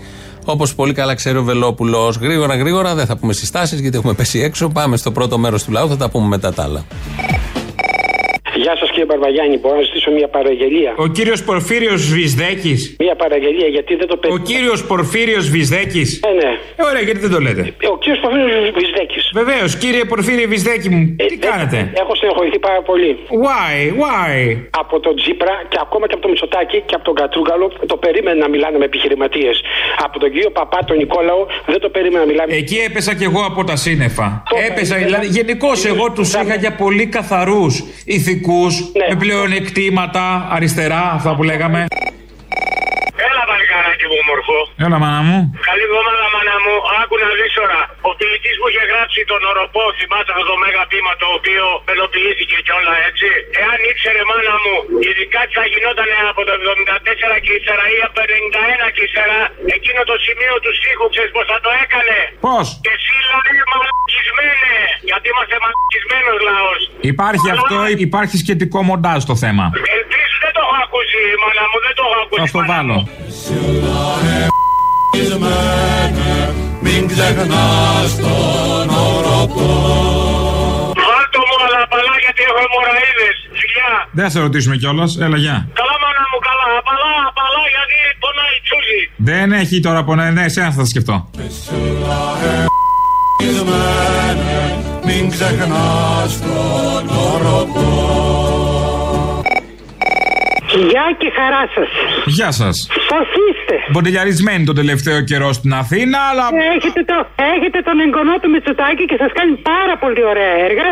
Όπως πολύ καλά ξέρει ο Βελόπουλος. Γρήγορα, γρήγορα, δεν θα πούμε συστάσεις γιατί έχουμε πέσει έξω. Πάμε στο πρώτο μέρος του λαού, θα τα πούμε μετά τα άλλα. Γεια σας κύριε Μπαρβαγιάννη, μπορώ να ζητήσω μια παραγγελία; Ο κύριος Πορφύριος Βυσδέκης. Μια παραγγελία γιατί δεν το Ο κύριος Πορφύριος Βυσδέκης. Ναι, ναι. Ε, ωραία, γιατί δεν το λέτε; Ο κύριος Πορφύριος Βυσδέκης. Βεβαίως, κύριε Πορφύριο Βυσδέκη μου, τι κάνετε; Έχω στενοχωρηθεί πάρα πολύ. Why, why; Από τον Τζίπρα και ακόμα και από τον Μητσοτάκη και από τον Κατρούγκαλο το περίμενα να μιλάνε με επιχειρηματίες. Από τον κύριο Παπά, τον Νικόλαο, δεν το περίμενα να μιλάνε. Εκεί έπεσα κι εγώ από τα σύννεφα. Έπεσα, δηλαδή, γενικώς εγώ τους είχα για πολύ καθαρούς ηθικούς, με πλεονεκτήματα, αριστερά, αυτά που λέγαμε. Έλα βαλικαράκι μου μορφό. Έλα, μάνα μου. Καλή εβδομάδα μάνα μου. Άκου να δεις τώρα. Ο ποιητής που είχε γράψει τον οροπό, θυμάσαι αυτό το μέγα ποίημα το οποίο μελοποιήθηκε κιόλα έτσι. Εάν ήξερε μάνα μου, ειδικά τι θα γινόταν από το 74 και ύστερα ή από το 91 και ύστερα, εκείνο το σημείο του στίχου, ξέρεις πώς θα το έκανε; Πώς; Και εσύ λαέ μαλακισμένε. Γιατί είμαστε μαλακισμένος λαός. Υπάρχει αυτό, υπάρχει σχετικό μοντάζ στο θέμα. Ελπίζω δεν το έχω ακούσει, μάνα μου, δεν το έχω ακούσει. Θα στο βάλω. Μην ξεχνάς τον οροπό. Βάλτο μου αλαπαλά γιατί έχω αιμορραίδες. Φιλιά. Δεν θα σε ρωτήσουμε κιόλας. Έλα, γεια. Καλά μάνα μου καλά. Απαλά, απαλά γιατί πονάει τσούζι. Δεν έχει τώρα που ναι, ναι, εσένα θα τα σκεφτώ. Μην ξεχνάς τον οροπό. Γεια και χαρά σας. Γεια σας. Πώ είστε. Μποντελιαρισμένοι τον τελευταίο καιρό στην Αθήνα, αλλά. Έχετε, το, έχετε τον εγγονό του Μητσοτάκη και σας κάνει πάρα πολύ ωραία έργα.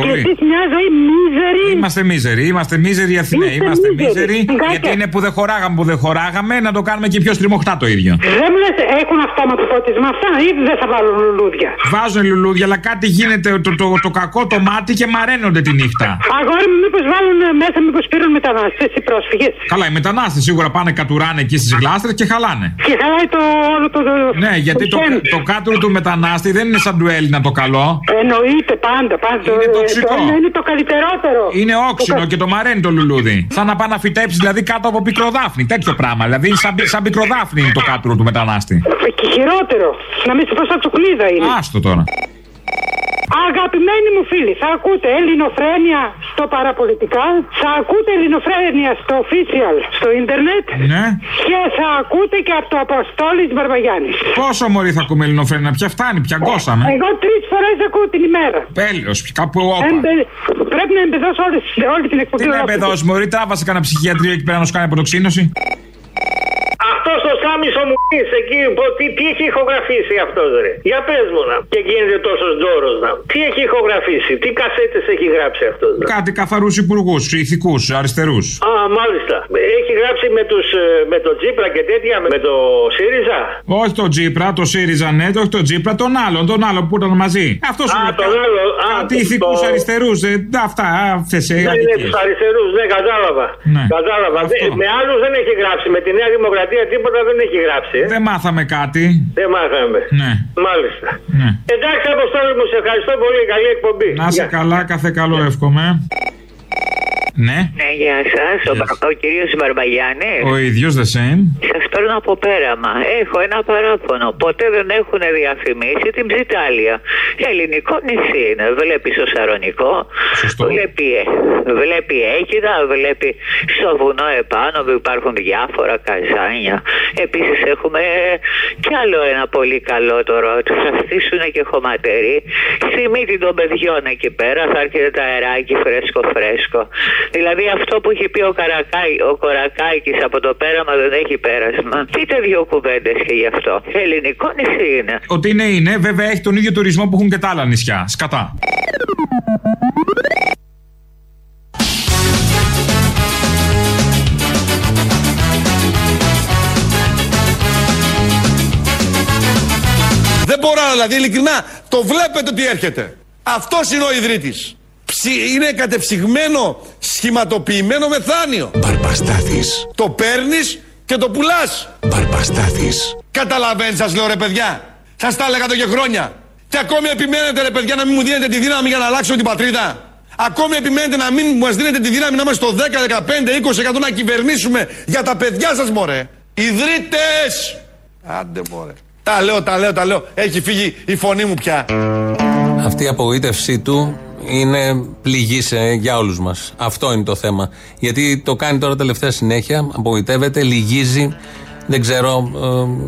Πολύ. Και εσείς μια ζωή μίζερη. Είμαστε μίζεροι, είμαστε μίζεροι Αθηναίοι. Είστε Είμαστε μίζεροι. μίζεροι Γκάκια. γιατί είναι που δεν χωράγαμε που δεν χωράγαμε να το κάνουμε και πιο στριμωχτά το ίδιο. Δεν μου λες, έχουν αυτοματοπότισμα αυτά ή δεν θα βάλουν λουλούδια. Βάζουν λουλούδια, αλλά κάτι γίνεται το, το, το, κακό το μάτι και μαραίνονται τη νύχτα. Αγόρι μου, μήπως βάλουν μέσα, μήπως πήρουν μετανάστες ή πρόσφυγες. Καλά, οι μετανάστες σίγουρα πάνε κατουράνε εκεί στι γλάστρες και χαλάνε. Και χαλάει το όλο το. το Ναι, γιατί το, χέρι. το κάτω του μετανάστη δεν είναι σαν του Έλληνα το καλό. Εννοείται πάντα, πάντα. Είναι το- τοξικό. το ένα είναι το καλύτερότερο. Είναι όξινο και το μαραίνει το λουλούδι. Σαν να πάει να φυτέψει δηλαδή κάτω από πικροδάφνη. Τέτοιο πράγμα. Δηλαδή σαν, πι- σαν πικροδάφνη είναι το κάτω του μετανάστη. Και χειρότερο. Να μην σου πω σαν τσουκλίδα είναι. Άστο τώρα. Αγαπημένοι μου φίλοι, θα ακούτε ελληνοφρένεια στο παραπολιτικά, θα ακούτε ελληνοφρένεια στο official στο ίντερνετ Ναι. και θα ακούτε και από το Αποστόλη Μπαρβαγιάννης. Πόσο μωρή θα ακούμε ελληνοφρένα, πια φτάνει, πια γκώσαμε. Εγώ τρεις φορές ακούω την ημέρα. Τέλειος, κάπου όπα. Εμπε- Πρέπει να εμπεδώσω όλες, όλη την εκπομπή. Τι να ολόκληρη. εμπεδώσει, Μωρή, τράβασε κανένα ψυχιατρίο εκεί πέρα να σου κάνει αποτοξίνωση. Αυτός το Σάμισο μου πεις εκεί, πω- τι, τι έχει ηχογραφήσει αυτός, ρε; Για πες μου να. Και γίνεται τόσος τζόρο να. Τι έχει ηχογραφήσει, τι κασέτες έχει γράψει αυτός. Κάτι καθαρούς υπουργούς, ηθικούς, αριστερούς. Α, μάλιστα. Έχει γράψει με, τους, ε, με το Τζίπρα και τέτοια, με το ΣΥΡΙΖΑ; Όχι το Τζίπρα, το ΣΥΡΙΖΑ ναι, όχι το Τζίπρα, τον άλλον, τον άλλον που ήταν μαζί. Αυτός σου Α, λέει. τον άλλο, α, Κάτι το- ηθικούς το- αριστερούς. Ε, αυτά, αυτές Ναι, ναι, τους αριστερούς, ναι, κατάλαβα. Ναι. Κατάλαβα. Δε- με άλλους δεν έχει γράψει. Με τη Νέα Δημοκρατία τίποτα δεν έχει γράψει. ε. Δεν μάθαμε κάτι. Δεν μάθαμε. Ναι. Μάλιστα. Ναι. Εντάξει, Αποστόλη μου, σε ευχαριστώ πολύ. Καλή εκπομπή. Να είσαι Γεια. καλά, κάθε καλό εύχομαι. Ναι. Ναι, γεια σας. Ο, Μπα- ο κύριος Μπαρμπαγιάννης. Ο ίδιος the same. Σας παίρνω από πέραμα. Έχω ένα παράπονο. Ποτέ δεν έχουν διαφημίσει την Ψιτάλια. Ελληνικό νησί είναι. Βλέπεις στο Σαρονικό. Βλέπει, βλέπει Αίγυρα. Βλέπει στο βουνό επάνω που υπάρχουν διάφορα καζάνια. Επίσης έχουμε κι άλλο ένα πολύ καλό τώρα. Ότι θα στήσουν και χωματερή. Στη μύτη των παιδιών εκεί πέρα θα έρχεται το αεράκι φρέσκο φρέσκο. Δηλαδή αυτό που έχει πει ο, Καρακάη, ο Κορακάκης από το πέραμα δεν έχει πέρασμα. Πείτε δύο κουβέντες και γι' αυτό. Ελληνικό νησί είναι. Ότι είναι, είναι. Βέβαια έχει τον ίδιο τουρισμό που έχουν και τα άλλα νησιά. Σκατά. Δεν μπορώ, δηλαδή, ειλικρινά, το βλέπετε ότι έρχεται. Αυτός είναι ο ιδρύτης. Ψι- Είναι κατεψυγμένο, σχηματοποιημένο μεθάνιο. Μπαρμπαστάθης. Το παίρνεις και το πουλάς. Μπαρμπαστάθης. Καταλαβαίνεις σας λέω ρε παιδιά. Σας τα έλεγα εδώ και χρόνια. Και ακόμη επιμένετε ρε παιδιά να μην μου δίνετε τη δύναμη για να αλλάξω την πατρίδα. Ακόμη επιμένετε να μην μας δίνετε τη δύναμη να είμαστε στο 10, 15, 20% να κυβερνήσουμε για τα παιδιά σας μωρέ. Ιδρύτες! Άντε μωρέ. Τα λέω, τα λέω, τα λέω. Έχει φύγει η φωνή μου πια. Αυτή η απογοήτευσή του είναι πληγή σε- για όλους μας. Αυτό είναι το θέμα. Γιατί το κάνει τώρα τελευταία συνέχεια, απογοητεύεται, λυγίζει. Δεν ξέρω,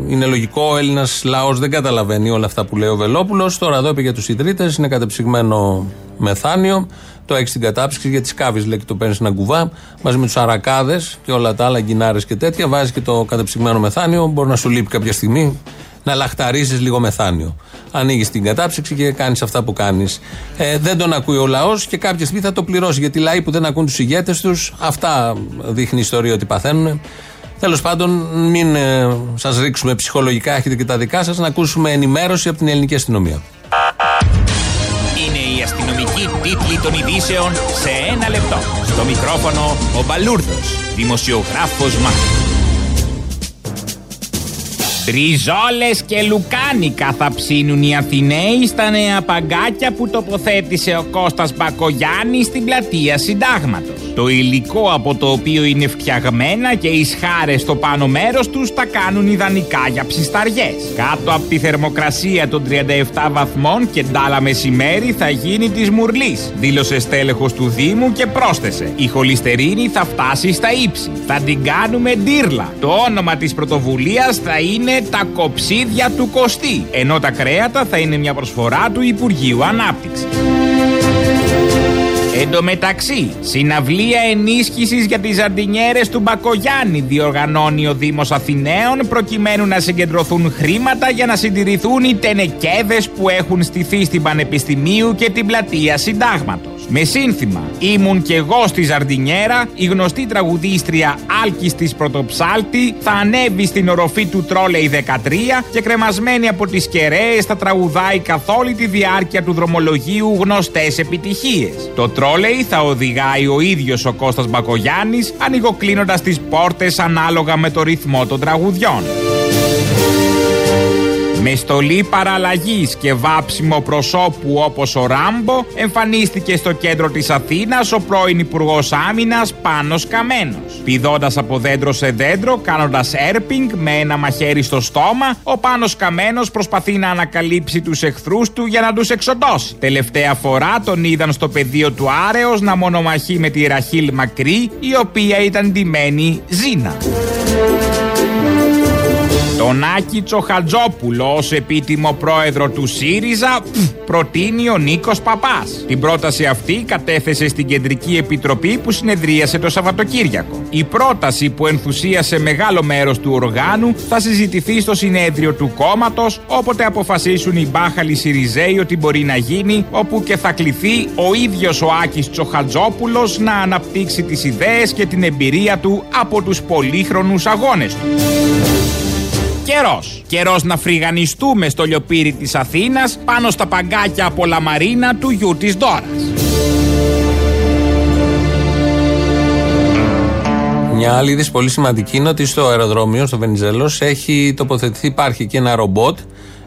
ε, είναι λογικό. Ο Έλληνας λαός δεν καταλαβαίνει όλα αυτά που λέει ο Βελόπουλος. Τώρα εδώ είπε για τους ιδρύτες, είναι κατεψυγμένο μεθάνιο. Το έχεις στην κατάψυξη γιατί σκάβεις, λέει και το παίρνεις ένα κουβά. Μαζί με τους αρακάδες και όλα τα άλλα, γκινάρε και τέτοια. Βάζεις και το κατεψυγμένο μεθάνιο. Μπορεί να σου λείπει κάποια στιγμή να λαχταρίζεις λίγο μεθάνιο. Ανοίγεις την κατάψυξη και κάνεις αυτά που κάνεις. Ε, δεν τον ακούει ο λαός και κάποια στιγμή θα το πληρώσει. Γιατί οι λαοί που δεν ακούν τους ηγέτες τους, αυτά δείχνει η ιστορία ότι παθαίνουν. Τέλος πάντων, μην ε, σας ρίξουμε ψυχολογικά, έχετε και τα δικά σας, να ακούσουμε ενημέρωση από την ελληνική αστυνομία. Είναι η αστυνομική τίτλη των ειδήσεων σε ένα λεπτό. Στο μικρόφωνο ο Μπαλούρδος, δημοσιογράφος Μάρκος. Μπριζόλες και λουκάνικα θα ψήνουν οι Αθηναίοι στα νέα παγκάκια που τοποθέτησε ο Κώστας Μπακογιάννης στην πλατεία Συντάγματος. Το υλικό από το οποίο είναι φτιαγμένα και οι σχάρες στο πάνω μέρος τους τα κάνουν ιδανικά για ψισταριές. Κάτω από τη θερμοκρασία των 37 βαθμών και ντάλα μεσημέρι θα γίνει της μουρλής, δήλωσε στέλεχος του Δήμου και πρόσθεσε. Η χολυστερίνη θα φτάσει στα ύψη. Θα την κάνουμε ντύρλα. Το όνομα της πρωτοβουλίας θα είναι τα κοψίδια του Κωστή, ενώ τα κρέατα θα είναι μια προσφορά του Υπουργείου Ανάπτυξης. Εν τω μεταξύ, συναυλία ενίσχυσης για τις ζαρτινιέρε του Μπακογιάννη διοργανώνει ο Δήμος Αθηναίων προκειμένου να συγκεντρωθούν χρήματα για να συντηρηθούν οι τενεκέδες που έχουν στηθεί στην Πανεπιστημίου και την πλατεία Συντάγματος. Με σύνθημα Ήμουν κι εγώ στη Ζαρτινιέρα, η γνωστή τραγουδίστρια Άλκης της Πρωτοψάλτη θα ανέβει στην οροφή του Τρόλεϊ 13 και κρεμασμένη από τις κεραίες θα τραγουδάει καθ' όλη τη διάρκεια του δρομολογίου γνωστές επιτυχίες. Το τρόλεϊ θα οδηγάει ο ίδιος ο Κώστας Μπακογιάννης ανοιγοκλίνοντας τις πόρτες ανάλογα με το ρυθμό των τραγουδιών. Με στολή παραλλαγής και βάψιμο προσώπου όπως ο Ράμπο, εμφανίστηκε στο κέντρο της Αθήνας ο πρώην Υπουργός Άμυνας Πάνος Καμένος. Πηδώντας από δέντρο σε δέντρο, κάνοντας έρπινγκ με ένα μαχαίρι στο στόμα, ο Πάνος Καμένος προσπαθεί να ανακαλύψει τους εχθρούς του για να τους εξοντώσει. Τελευταία φορά τον είδαν στο πεδίο του Άρεος να μονομαχεί με τη Ραχίλ Μακρύ, η οποία ήταν ντυμένη Ζήνα. Τον Άκη Τσοχατζόπουλο ως επίτιμο πρόεδρο του ΣΥΡΙΖΑ πφ, προτείνει ο Νίκος Παπάς. Την πρόταση αυτή κατέθεσε στην Κεντρική Επιτροπή που συνεδρίασε το Σαββατοκύριακο. Η πρόταση που ενθουσίασε μεγάλο μέρος του οργάνου θα συζητηθεί στο συνέδριο του κόμματος όποτε αποφασίσουν οι μπάχαλοι ΣΥΡΙΖΕΙ ότι μπορεί να γίνει όπου και θα κληθεί ο ίδιος ο Άκης Τσοχατζόπουλος να αναπτύξει τις ιδέες και την εμπειρία του από τους πολύχρονους αγώνες του. Καιρός. Καιρός να φρυγανιστούμε στο λιοπύρι της Αθήνας πάνω στα παγκάκια από λαμαρίνα του γιου της Δόρας. Μια άλλη είδηση πολύ σημαντική είναι ότι στο αεροδρόμιο, στο Βενιζέλος, έχει τοποθετηθεί, υπάρχει εκεί ένα ρομπότ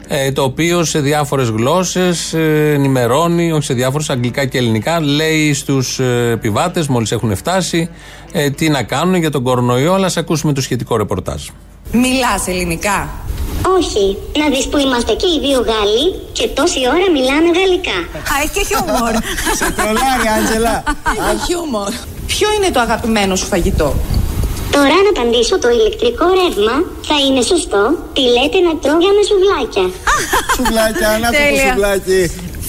ε, το οποίο σε διάφορες γλώσσες ενημερώνει, όχι σε διάφορες, αγγλικά και ελληνικά, λέει στους επιβάτες, μόλις έχουν φτάσει, ε, τι να κάνουν για τον κορονοϊό. Αλλά α ακούσουμε το σχετικό ρεπορτάζ. Μιλάς ελληνικά; Όχι. Να δεις που είμαστε και οι δύο Γάλλοι και τόση ώρα μιλάμε γαλλικά. Α, έχει και χιούμορ. Σε τρολάρει, Άντζελα. Έχει χιούμορ. Ποιο είναι το αγαπημένο σου φαγητό; Τώρα να απαντήσω το ηλεκτρικό ρεύμα θα είναι σωστό. Τι λέτε να τρώγαμε σουβλάκια; Σουβλάκια, να το Τέλεια. σουβλάκι.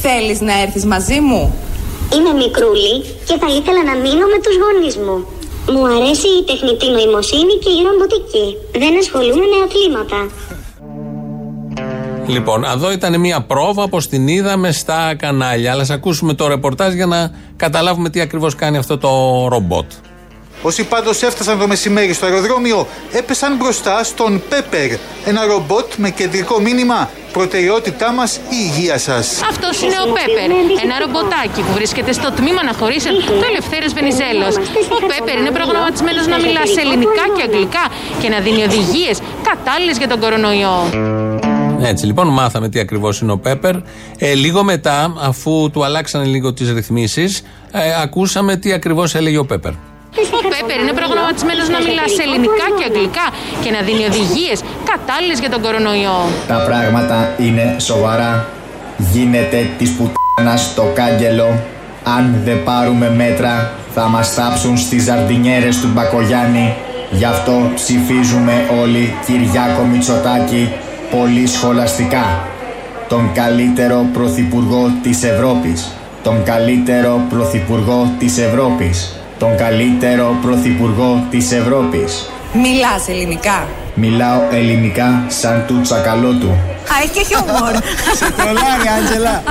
Θέλεις να έρθεις μαζί μου; Είμαι μικρούλη και θα ήθελα να μείνω με τους γονείς μου. Μου αρέσει η τεχνητή νοημοσύνη και η ρομποτική. Δεν ασχολούμαι με αθλήματα. Λοιπόν, εδώ ήταν μια πρόβα όπως την είδαμε στα κανάλια. Αλλά α ακούσουμε το ρεπορτάζ για να καταλάβουμε τι ακριβώς κάνει αυτό το ρομπότ. Όσοι πάντως έφτασαν το μεσημέρι στο αεροδρόμιο έπεσαν μπροστά στον Πέπερ, ένα ρομπότ με κεντρικό μήνυμα Προτεραιότητά μας η υγεία σας. Αυτός είναι ο Πέπερ, ένα ρομποτάκι που βρίσκεται στο τμήμα αναχωρήσεων του Ελευθέρω Βενιζέλος. Ο Πέπερ είναι προγραμματισμένος να μιλά σε ελληνικά και αγγλικά και να δίνει οδηγίες κατάλληλες για τον κορονοϊό. Έτσι λοιπόν, μάθαμε τι ακριβώς είναι ο Πέπερ. Ε, λίγο μετά, αφού του αλλάξανε λίγο τις ρυθμίσεις, ε, ακούσαμε τι ακριβώς έλεγε ο Πέπερ. Ο Πέπερ είναι προγραμματισμένο να μιλά σε ελληνικά και αγγλικά και να δίνει οδηγίες κατάλληλες για τον κορονοϊό. Τα πράγματα είναι σοβαρά. Γίνεται της πουτάνας το κάγκελο. Αν δεν πάρουμε μέτρα θα μας θάψουν στις ζαρντινιέρες του Μπακογιάννη. Γι' αυτό ψηφίζουμε όλοι Κυριάκο Μητσοτάκη πολύ σχολαστικά. Τον καλύτερο πρωθυπουργό της Ευρώπης. Τον καλύτερο πρωθυπουργό της Ευρώπης. Τον καλύτερο πρωθυπουργό της Ευρώπης. Μιλάς ελληνικά. Μιλάω ελληνικά σαν του τσακαλώτου. Α, έχει και χιούμορ. Σε τρολάρει, Άντζελα.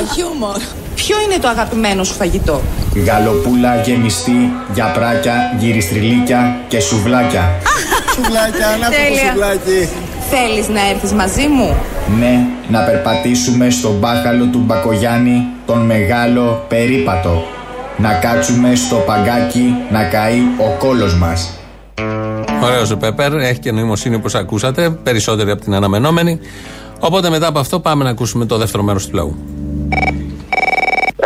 Έχει χιούμορ. Ποιο είναι το αγαπημένο σου φαγητό; Γαλοπούλα γεμιστή, γιαπράκια, γυριστριλίκια και σουβλάκια. Σουβλάκια, να το Τέλεια. σουβλάκι. Θέλεις να έρθεις μαζί μου; Ναι, να περπατήσουμε στον μπάχαλο του Μπακογιάννη, τον μεγάλο περίπατο. Να κάτσουμε στο παγκάκι να καεί ο κόλος μας. Ωραίο ο Πέπερ, έχει και νοημοσύνη όπως ακούσατε, περισσότερη από την αναμενόμενη. Οπότε μετά από αυτό πάμε να ακούσουμε το δεύτερο μέρος του λαού.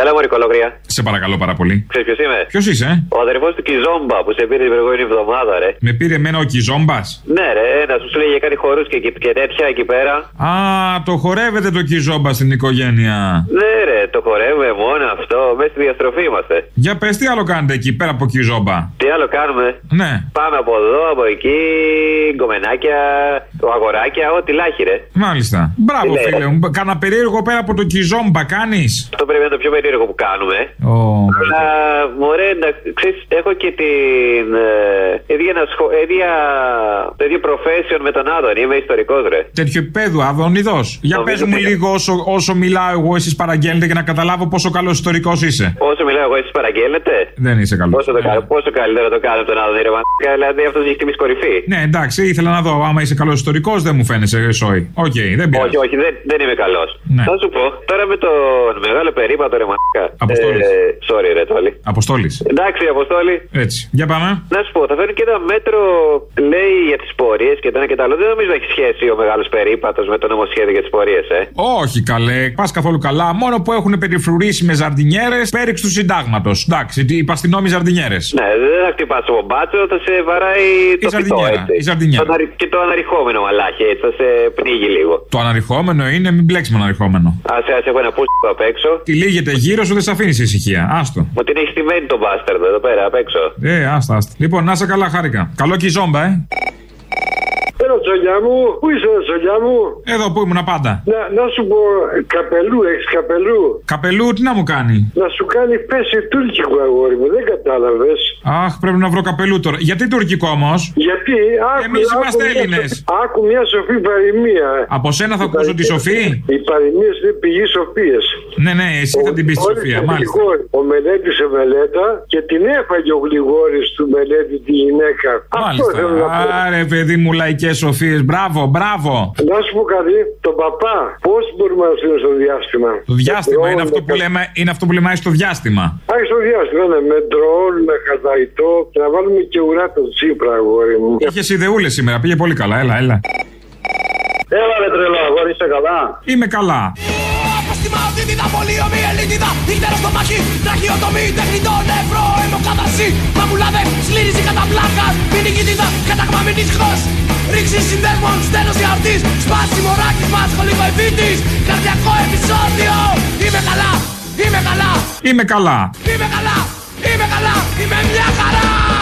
Έλα, Μωρή Κολόγρια. Σε παρακαλώ πάρα πολύ. Ξέρεις ποιος είμαι; Ποιος είσαι, ε; Ο αδερφός του Κιζόμπα που σε πήρε την προηγούμενη εβδομάδα, ρε. Με πήρε εμένα ο Κιζόμπας; Ναι, ρε, ένα που σου λέγε κάτι χορούς και, και, και τέτοια εκεί πέρα. Α, το χορεύετε το Κιζόμπα στην οικογένεια. Ναι, ρε, το χορεύουμε μόνο αυτό. Μέσα στη διαστροφή είμαστε. Για πες, τι άλλο κάνετε εκεί πέρα από Κιζόμπα; Τι άλλο κάνουμε; Ναι. Πάμε από εδώ, από εκεί, γκομενάκια, αγοράκια, ό,τι λάχει, ρε. Μάλιστα. Μπράβο, Τι λέει, φίλε μου. Κάνα περίεργο πέρα από το Κιζόμπα κάνεις. Αυτό πρέπει να είναι το πιο περίεργο που κάνουμε. Ω, Αλλά, μωρέ, εντάξει, ξέρεις, έχω και την ε, ίδια, ένα σχο- ίδια, το ίδιο profession με τον Άδων. Είμαι ιστορικός, ρε. Τέτοιο επίπεδο, αδονιδό. Για πες Νομίζω μου ότι- λίγο όσο, όσο μιλάω εγώ, εσείς παραγγέλνετε και να καταλάβω πόσο καλός ιστορικός είσαι. Όσο μιλάω εγώ, εσείς παραγγέλλετε. Δεν είσαι καλός. Πόσο, το κάνω, πόσο καλύτερα το κάνω από τον Άδων, ρε μαλάκα, Δηλαδή αυτός έχει τιμή κορυφή. Ναι, εντάξει, ήθελα να δω. Άμα είσαι καλός ιστορικό, δεν μου φαίνεσαι σόι. Οκ, δεν πειράζει. Όχι, όχι, δεν, δεν είμαι καλός. Ναι. Θα σου πω, τώρα με τον μεγάλο περίπατο, ρε μαλάκα. Αποστόλης. Ε, sorry, ρε, Τόλη. Αποστόλης. Εντάξει, Αποστόλη. Έτσι. Για πάμε. Να σου πω, θα φέρουν και ένα μέτρο, λέει για τις πορείες και το ένα και το άλλο. Δεν νομίζω να έχει σχέση ο μεγάλος περίπατος με το νομοσχέδιο για τις πορείες, ε. Όχι καλέ, πας καθόλου καλά. Μόνο που έχουν περιφρουρήσει με ζαρντινιέρε πέριξ του συντάγματος. Εντάξει, οι παστινόμοι ζαρντινιέρε. Ναι, δεν θα χτυπάς το μπάτσο, θα σε βαράει το πιτό, ζαρδινιέρα, έτσι. η ζαρδινιέρα. Το αναρι- Και το αναρριχόμενο μαλάκι, έτσι, θα σε πνίγει λίγο. Το αναρριχόμενο είναι μην μπλέξει με αναρριχόμενο. Α σε έχω ένα πούστη απ' έξω. Τι λύγεται γύρω σου δεν σε αφήνεις ησυχία. Άστο. Μου την έχεις στημένη τον μπάστερδο εδώ πέρα απ' έξω. Ε, άστα, άστα. Λοιπόν, να σε καλά, χάρηκα. Καλό και η ζόμπα, ε. Έλα, τσολιά μου, πού είσαι, τσολιά μου; Εδώ που ήμουν πάντα. Να, να σου πω, καπελού, έχεις καπελού; Καπελού, τι να μου κάνει; Να σου κάνει πέσει τουρκικό αγόρι μου, δεν κατάλαβες. Αχ, πρέπει να βρω καπελού τώρα. Γιατί τουρκικό όμως; Γιατί, άκου, Εμείς άκου είμαστε μια- Έλληνες. Άκου μια σοφή παροιμία. Από σένα θα ακούσω τη Σοφή; Οι παροιμίες είναι πηγή σοφίας. Ναι, ναι, εσύ θα την πεις τη Σοφία, μάλιστα. Ο μελέτη σε μελέτα και την έφαγε ο γλιγόρη του μελέτη τη γυναίκα. Αυτό θέλω να πω. Μάλιστα. Άρε, παιδί μου, λαϊκέ σοφίες. Μπράβο, μπράβο. Να σου πω κάτι, τον παπά, πώς μπορούμε να στείλουμε στο διάστημα; Το διάστημα είναι αυτό, που με λέμε, είναι αυτό που λέμε στο διάστημα. Άχι στο διάστημα, ναι, με ντρόν, με χαζαϊτό και να βάλουμε και ουρά το τσίπρα, αγόρι μου. Είχες ιδεούλες σήμερα, πήγε πολύ καλά. Έλα, έλα. Έλα ρε τρελό, αγόρι, είσαι καλά; Είμαι καλά. Αποστημάω τη δίδα, πολύ ομοία ελληνίδα Ήγτερο στο μάχη, τραχιοτομή, τεχνητό νευρό Αιμοκατασύ, μαγουλάδε, σλήριζη κατά πλάκας Μην νικητήτα, κατάγμα μην ισχός Ρίξη συνδέσμων, στέλνος διαρτής Σπάσιμο ράκισμα, σχολικό εφήτης Καρδιακό επεισόδιο. Είμαι καλά, είμαι καλά, Είμαι καλά. είμαι καλά, είμαι καλά Είμαι μια χαρά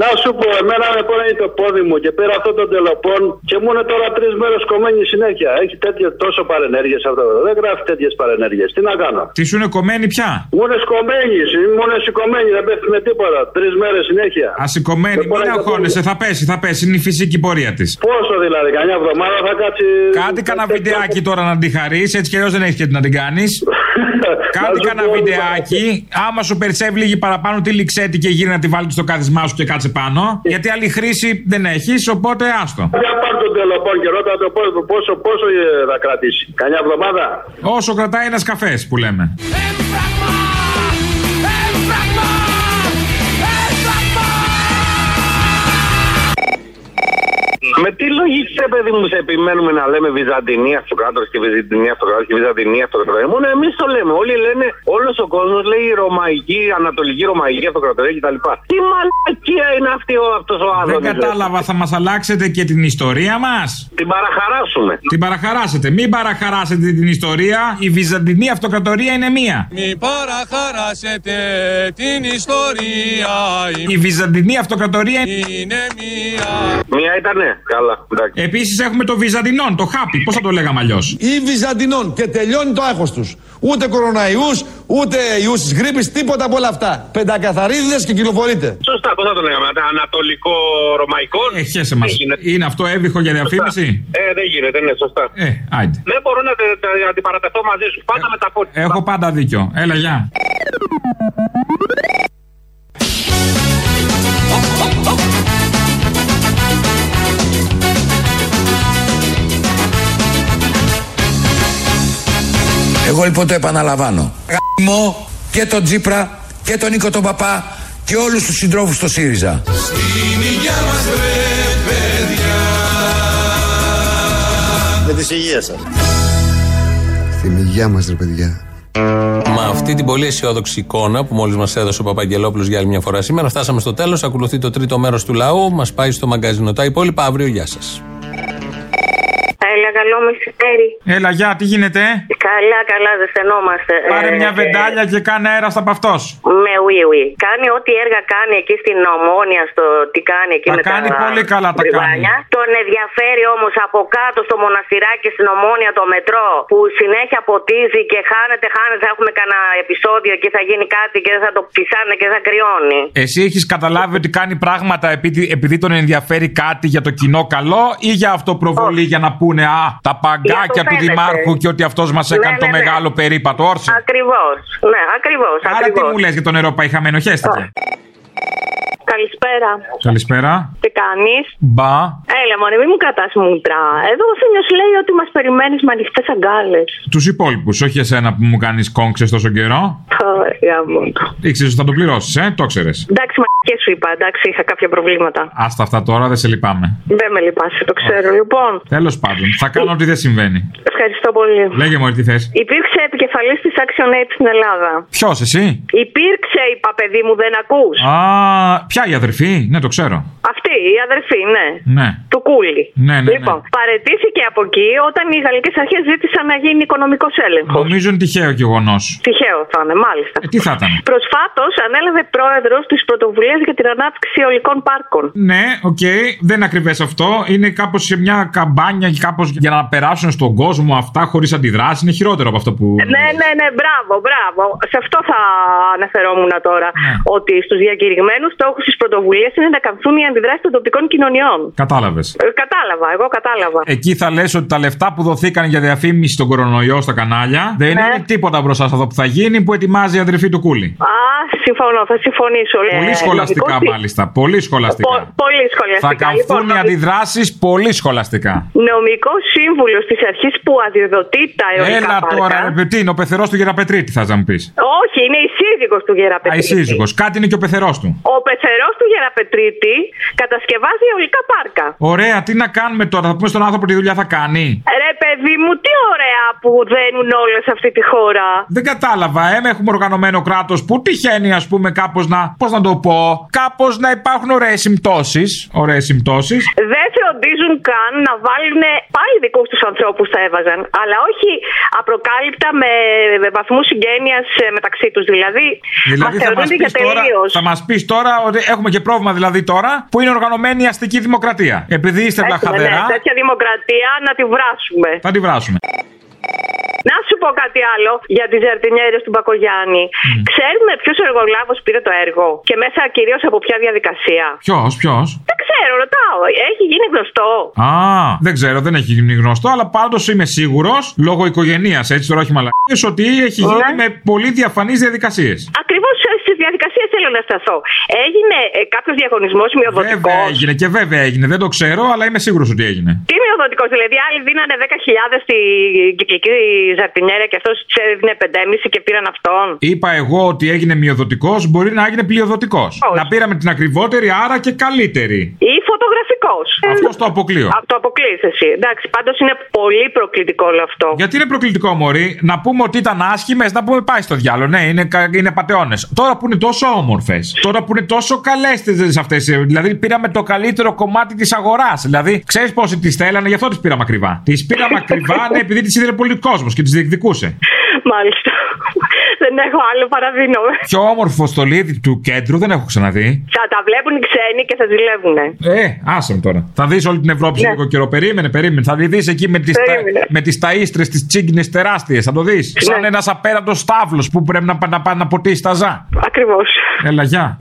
Να σου πω, εμένα με πόναγε το πόδι μου και πήρα αυτό το τελοπών και μου είναι τώρα τρεις μέρες κομμένη συνέχεια. Έχει τέτοιες τόσο παρενέργειες αυτό. Δεν γράφει τέτοιες παρενέργειες. Τι να κάνω; Τι σου είναι κομμένη πια; Μου είναι σκομμένη, μου είναι σηκωμένη, δεν πέφτει με τίποτα. Τρεις μέρες συνέχεια. Ασηκωμένη, μην αγχώνεσαι, θα πέσει, θα πέσει. Είναι η φυσική πορεία της. Πόσο δηλαδή, κανένα εβδομάδα θα κάτσει. Κάντε κανένα βιντεάκι τώρα να την χαρείς, έτσι κι αλλιώς δεν έχεις και τι να την κάνεις. Κάντε κανένα βιντεάκι. Άμα σου περισσεύει λίγη παραπάνω, τη λιξέτη και γύρει να τη βάλεις στο κάθισμά σου και κάτσε πάνω. Γιατί άλλη χρήση δεν έχεις, οπότε άστο. Για πάρ τον τελοπών και ρώτα το πόσο, πόσο, πόσο ε, θα κρατήσει. Κανιά εβδομάδα. Όσο κρατάει ένας καφές που λέμε. Με ρε παιδί μου, σε επιμένουμε να λέμε Βυζαντινή αυτοκράτορα και Βυζαντινή αυτοκράτορα και Βυζαντινή αυτοκράτορα. Μόνο εμείς το λέμε. Όλοι λένε, όλος ο κόσμος λέει Ρωμαϊκή, Ανατολική Ρωμαϊκή αυτοκρατορία κτλ. Τι μαλακία είναι αυτή ο, αυτός ο άνθρωπος. Δεν κατάλαβα, θα μας αλλάξετε και την ιστορία μας; Την παραχαράσουμε. Την παραχαράσετε. Μην παραχαράσετε την ιστορία. Η Βυζαντινή αυτοκρατορία είναι μία. Μη παραχαράσετε την ιστορία Η Βυζαντινή αυτοκρατορία είναι μία Μία ήτανε. Καλά, εντάξει. Επίσης έχουμε το Βυζαντινόν, το χάπι. Πώς θα το λέγαμε αλλιώς; Ή Βυζαντινών και τελειώνει το άγχος τους. Ούτε κοροναϊούς, ούτε ιούς της γρήπης, τίποτα από όλα αυτά. Πεντακαθαρίδες και κυκλοφορείτε. Σωστά, πώς θα το λέγαμε, Ανατολικό Ρωμαϊκό. Ε, χέσε μας. Είναι αυτό έβυχο για διαφήμιση; Ε, δεν γίνεται, ναι, σωστά. Ε, άιντε. Δεν μπορώ να τε- τε- αντιπαρατεθώ μαζί σου. Πάντα με τα πόδια. Έχω πάντα δίκιο. Έλα, γεια. Εγώ λοιπόν το επαναλαμβάνω. Γαμώ και τον Τζίπρα και τον Νίκο τον Παπά και όλους τους συντρόφους στο ΣΥΡΙΖΑ. Στην υγειά μας ρε παιδιά Με τις υγείας σας. Στην υγεία μας ρε παιδιά. Με αυτή την πολύ αισιόδοξη εικόνα που μόλις μας έδωσε ο Παπαγγελόπουλος για άλλη μια φορά σήμερα, φτάσαμε στο τέλος. Ακολουθεί το τρίτο μέρος του λαού. Μας πάει στο μαγκαζίνο. Τα υπόλοιπα αύριο. Γεια σας. Έλα, καλό μεσημέρι. Έλα, γεια, τι γίνεται; Καλά, καλά, δεν στενόμαστε. Πάρε Ε, μια βεντάλια και κάνε αέρας στα παυτό. Με ουί, ουί. Κάνει ό,τι έργα κάνει εκεί στην Ομόνια, στο τι κάνει εκεί Τα με κάνει τα πολύ καλά, τα μπριβάνια. Τον ενδιαφέρει όμως από κάτω στο μοναστηράκι στην Ομόνια το μετρό που συνέχεια ποτίζει και χάνεται, χάνεται. Θα έχουμε κανένα επεισόδιο και θα γίνει κάτι και δεν θα το pisάνε και θα κρυώνει. Εσύ έχεις καταλάβει ότι κάνει πράγματα επειδή, επειδή τον ενδιαφέρει κάτι για το κοινό καλό ή για αυτοπροβολή για να πούνε Α, τα παγκάκια του φαίνεται. Δημάρχου και ότι αυτός μας έκανε Ναι, το ναι, ναι. μεγάλο περίπατο. Όρσε. Ακριβώς. Ναι, ακριβώς. Άρα τι μου λες για το νερό παϊχαμένο, χαίστηκε. Καλησπέρα. Καλησπέρα. Τι κάνεις; Μπα. Έλα, μωρέ, μην μου κρατάς μούτρα. Εδώ ο Θήμιος λέει ότι μας περιμένεις με ανοιχτές αγκάλες. Τους υπόλοιπους, όχι εσένα που μου κάνεις κόγκσες τόσο καιρό. Ωραία, μόνο. Ήξερες ότι θα το πληρώσεις, ε, το ξέρεις. Εντάξει, μα και σου είπα, εντάξει, είχα κάποια προβλήματα. Άστα αυτά τώρα, δεν σε λυπάμαι. Δεν με λυπάσαι, το ξέρω. Λοιπόν, Τέλος πάντων, θα κάνω ότι δεν συμβαίνει. ευχαριστώ πολύ. Λέγε μου, τι θες. Υπήρξε επικεφαλής της Action Aid στην Ελλάδα. Ποιος, εσύ; Υπήρξε, είπα, παιδί μου, δεν ακούς. Α, ποια η αδερφή, ναι, το ξέρω. Αυτή, η αδερφή, ναι. Ναι. Του Κούλη. Ναι, ναι, ναι. Λοιπόν, παραιτήθηκε από εκεί όταν οι γαλλικές αρχές ζήτησαν να γίνει οικονομικός έλεγχος. Νομίζω είναι τυχαίο γεγονός. Τυχαίο θα είναι, μάλιστα. Ε, τι θα ήταν; Προσφάτως ανέλαβε πρόεδρος της πρωτοβουλίας για την ανάπτυξη αιολικών πάρκων. Ναι, οκ, δεν είναι ακριβές αυτό. Είναι κάπως σε μια καμπάνια και κάπως για να περάσουν στον κόσμο αυτά χωρίς αντιδράσεις. Είναι χειρότερο από αυτό που. Ναι, ναι, ναι, μπράβο, μπράβο. Σε αυτό θα αναφερόμουν τώρα. Ναι. Ότι στους διακηρυγμένους στόχους τη πρωτοβουλία είναι να καμφθούν οι αντιδράσεις των τοπικών κοινωνιών. Κατάλαβες. Ε, κατάλαβα, εγώ κατάλαβα. Εκεί θα λες ότι τα λεφτά που δοθήκαν για διαφήμιση στον κορονοϊό στα κανάλια δεν Ναι. είναι τίποτα μπροστά σε αυτό που θα γίνει που ετοιμάζει η αδερφή του Κούλι. Α, συμφωνώ, θα συμφωνήσω. Πολύ Ε, σχολαστικά νομικός- μάλιστα. Πολύ σχολαστικά. Πο- πολύ σχολαστικά. Θα καμφθούν Λοιπόν, οι αντιδράσεις πολύ σχολαστικά. Νομικό σύμβουλος της αρχής που αδειοδοτεί τα αιωλικά Έλα πάρκα. τώρα, ρε παιδί, είναι ο πεθερός του Γεραπετρίτη, θα να μου πεις. Όχι, είναι η σύζυγος του Α, η Γεραπετρίτη. σύζυγος. Κάτι είναι και ο πεθερός του. Ο πεθερό του Γεραπετρίτη κατασκευάζει αιωλικά πάρκα. Ωραία, τι να κάνουμε τώρα, θα πούμε στον άνθρωπο τι δουλειά θα κάνει. Ρε παιδί μου, τι ωραία που δένουν όλες σε αυτή τη χώρα. Δεν κατάλαβα, ε, με έχουμε οργανωμένο κράτος που τυχαίνει, ας πούμε, κάπως να. Πώς να το πω, κάπως να υπάρχουν ωραίες συμπτώσεις. Ωραίες συμπτώσεις. Δεν φροντίζουν καν να βάλουν πάλι δικούς τους ανθρώπους θα έβαζαν, αλλά όχι απροκάλυπτα με βαθμούς συγγένειας μεταξύ τους. Δηλαδή, Δηλαδή μας θα μας θεωρούνται πεις για τώρα, τελείως. θα μας πεις τώρα ότι έχουμε και πρόβλημα δηλαδή τώρα που είναι οργανωμένη η αστική δημοκρατία. Επειδή είστε Έχουμε, βλαχαδερά, ναι, τέτοια δημοκρατία να τη βράσουμε. θα τη βράσουμε. Να σου πω κάτι άλλο για τις ζαρτινιέρε του Μπακογιάννη. Ξέρουμε ποιος εργολάβος πήρε το έργο και μέσα κυρίως από ποια διαδικασία; Ποιος, ποιος; Δεν ξέρω, ρωτάω. Έχει γίνει γνωστό. Α, δεν ξέρω, δεν έχει γίνει γνωστό, αλλά πάντως είμαι σίγουρος, λόγω οικογένειας, έτσι τώρα όχι μαλακίες, ότι έχει Ναι. γίνει με πολύ διαφανείς διαδικασίες. Ακριβώς στι διαδικασίε θέλω να σταθώ. Έγινε ε, κάποιος διαγωνισμός μειοδοτικό. Βέβαια έγινε και βέβαια έγινε, δεν το ξέρω, αλλά είμαι σίγουρος ότι έγινε. Τι μειοδοτικό, δηλαδή άλλοι δίνανε 10.000 στην κυκλική ζαρτινιέρα και αυτός τη έδινε 5,5 και πήραν αυτόν. Είπα εγώ ότι έγινε μειοδοτικός, μπορεί να έγινε πλειοδοτικός. Να πήραμε την ακριβότερη, άρα και καλύτερη. Ή φωτογραφικός. Αυτός το αποκλείω. Το αποκλείεις εσύ. Εντάξει, πάντως είναι πολύ προκλητικό όλο αυτό. Γιατί είναι προκλητικό, Μωρή, να πούμε ότι ήταν άσχημες, να πούμε πάει στο διάλογο. Ναι, είναι, κα- είναι πατεώνες. Τώρα που είναι τόσο όμορφες, τώρα που είναι τόσο καλές αυτές, δηλαδή πήραμε το καλύτερο κομμάτι της αγοράς. Δηλαδή, ξέρεις πόσοι τις θέλανε, γι' αυτό τις πήραμε ακριβά. Τις πήραμε ακριβά, [laughs] ναι, επειδή τις ήθελε πολύ κόσμος και τις διεκδικούσε. Μάλιστα. Δεν έχω άλλο, παραδίνομαι. Πιο όμορφο στολίδι του κέντρου δεν έχω ξαναδεί. Θα τα βλέπουν οι ξένοι και θα ζηλεύουνε. Ε, άσε με τώρα. Θα δεις όλη την Ευρώπη σε Ναι. λίγο καιρό. Περίμενε, περίμενε. Θα τη δεις εκεί με τις Περίμενε. με τις ταΐστρες, τις τσίγκινε τεράστιες. Θα το δεις. Σαν ένας απέραντος στάβλος που πρέπει να, πά- να, πά- να ποτίσει τα ζά. Ακριβώς. Έλα, γεια.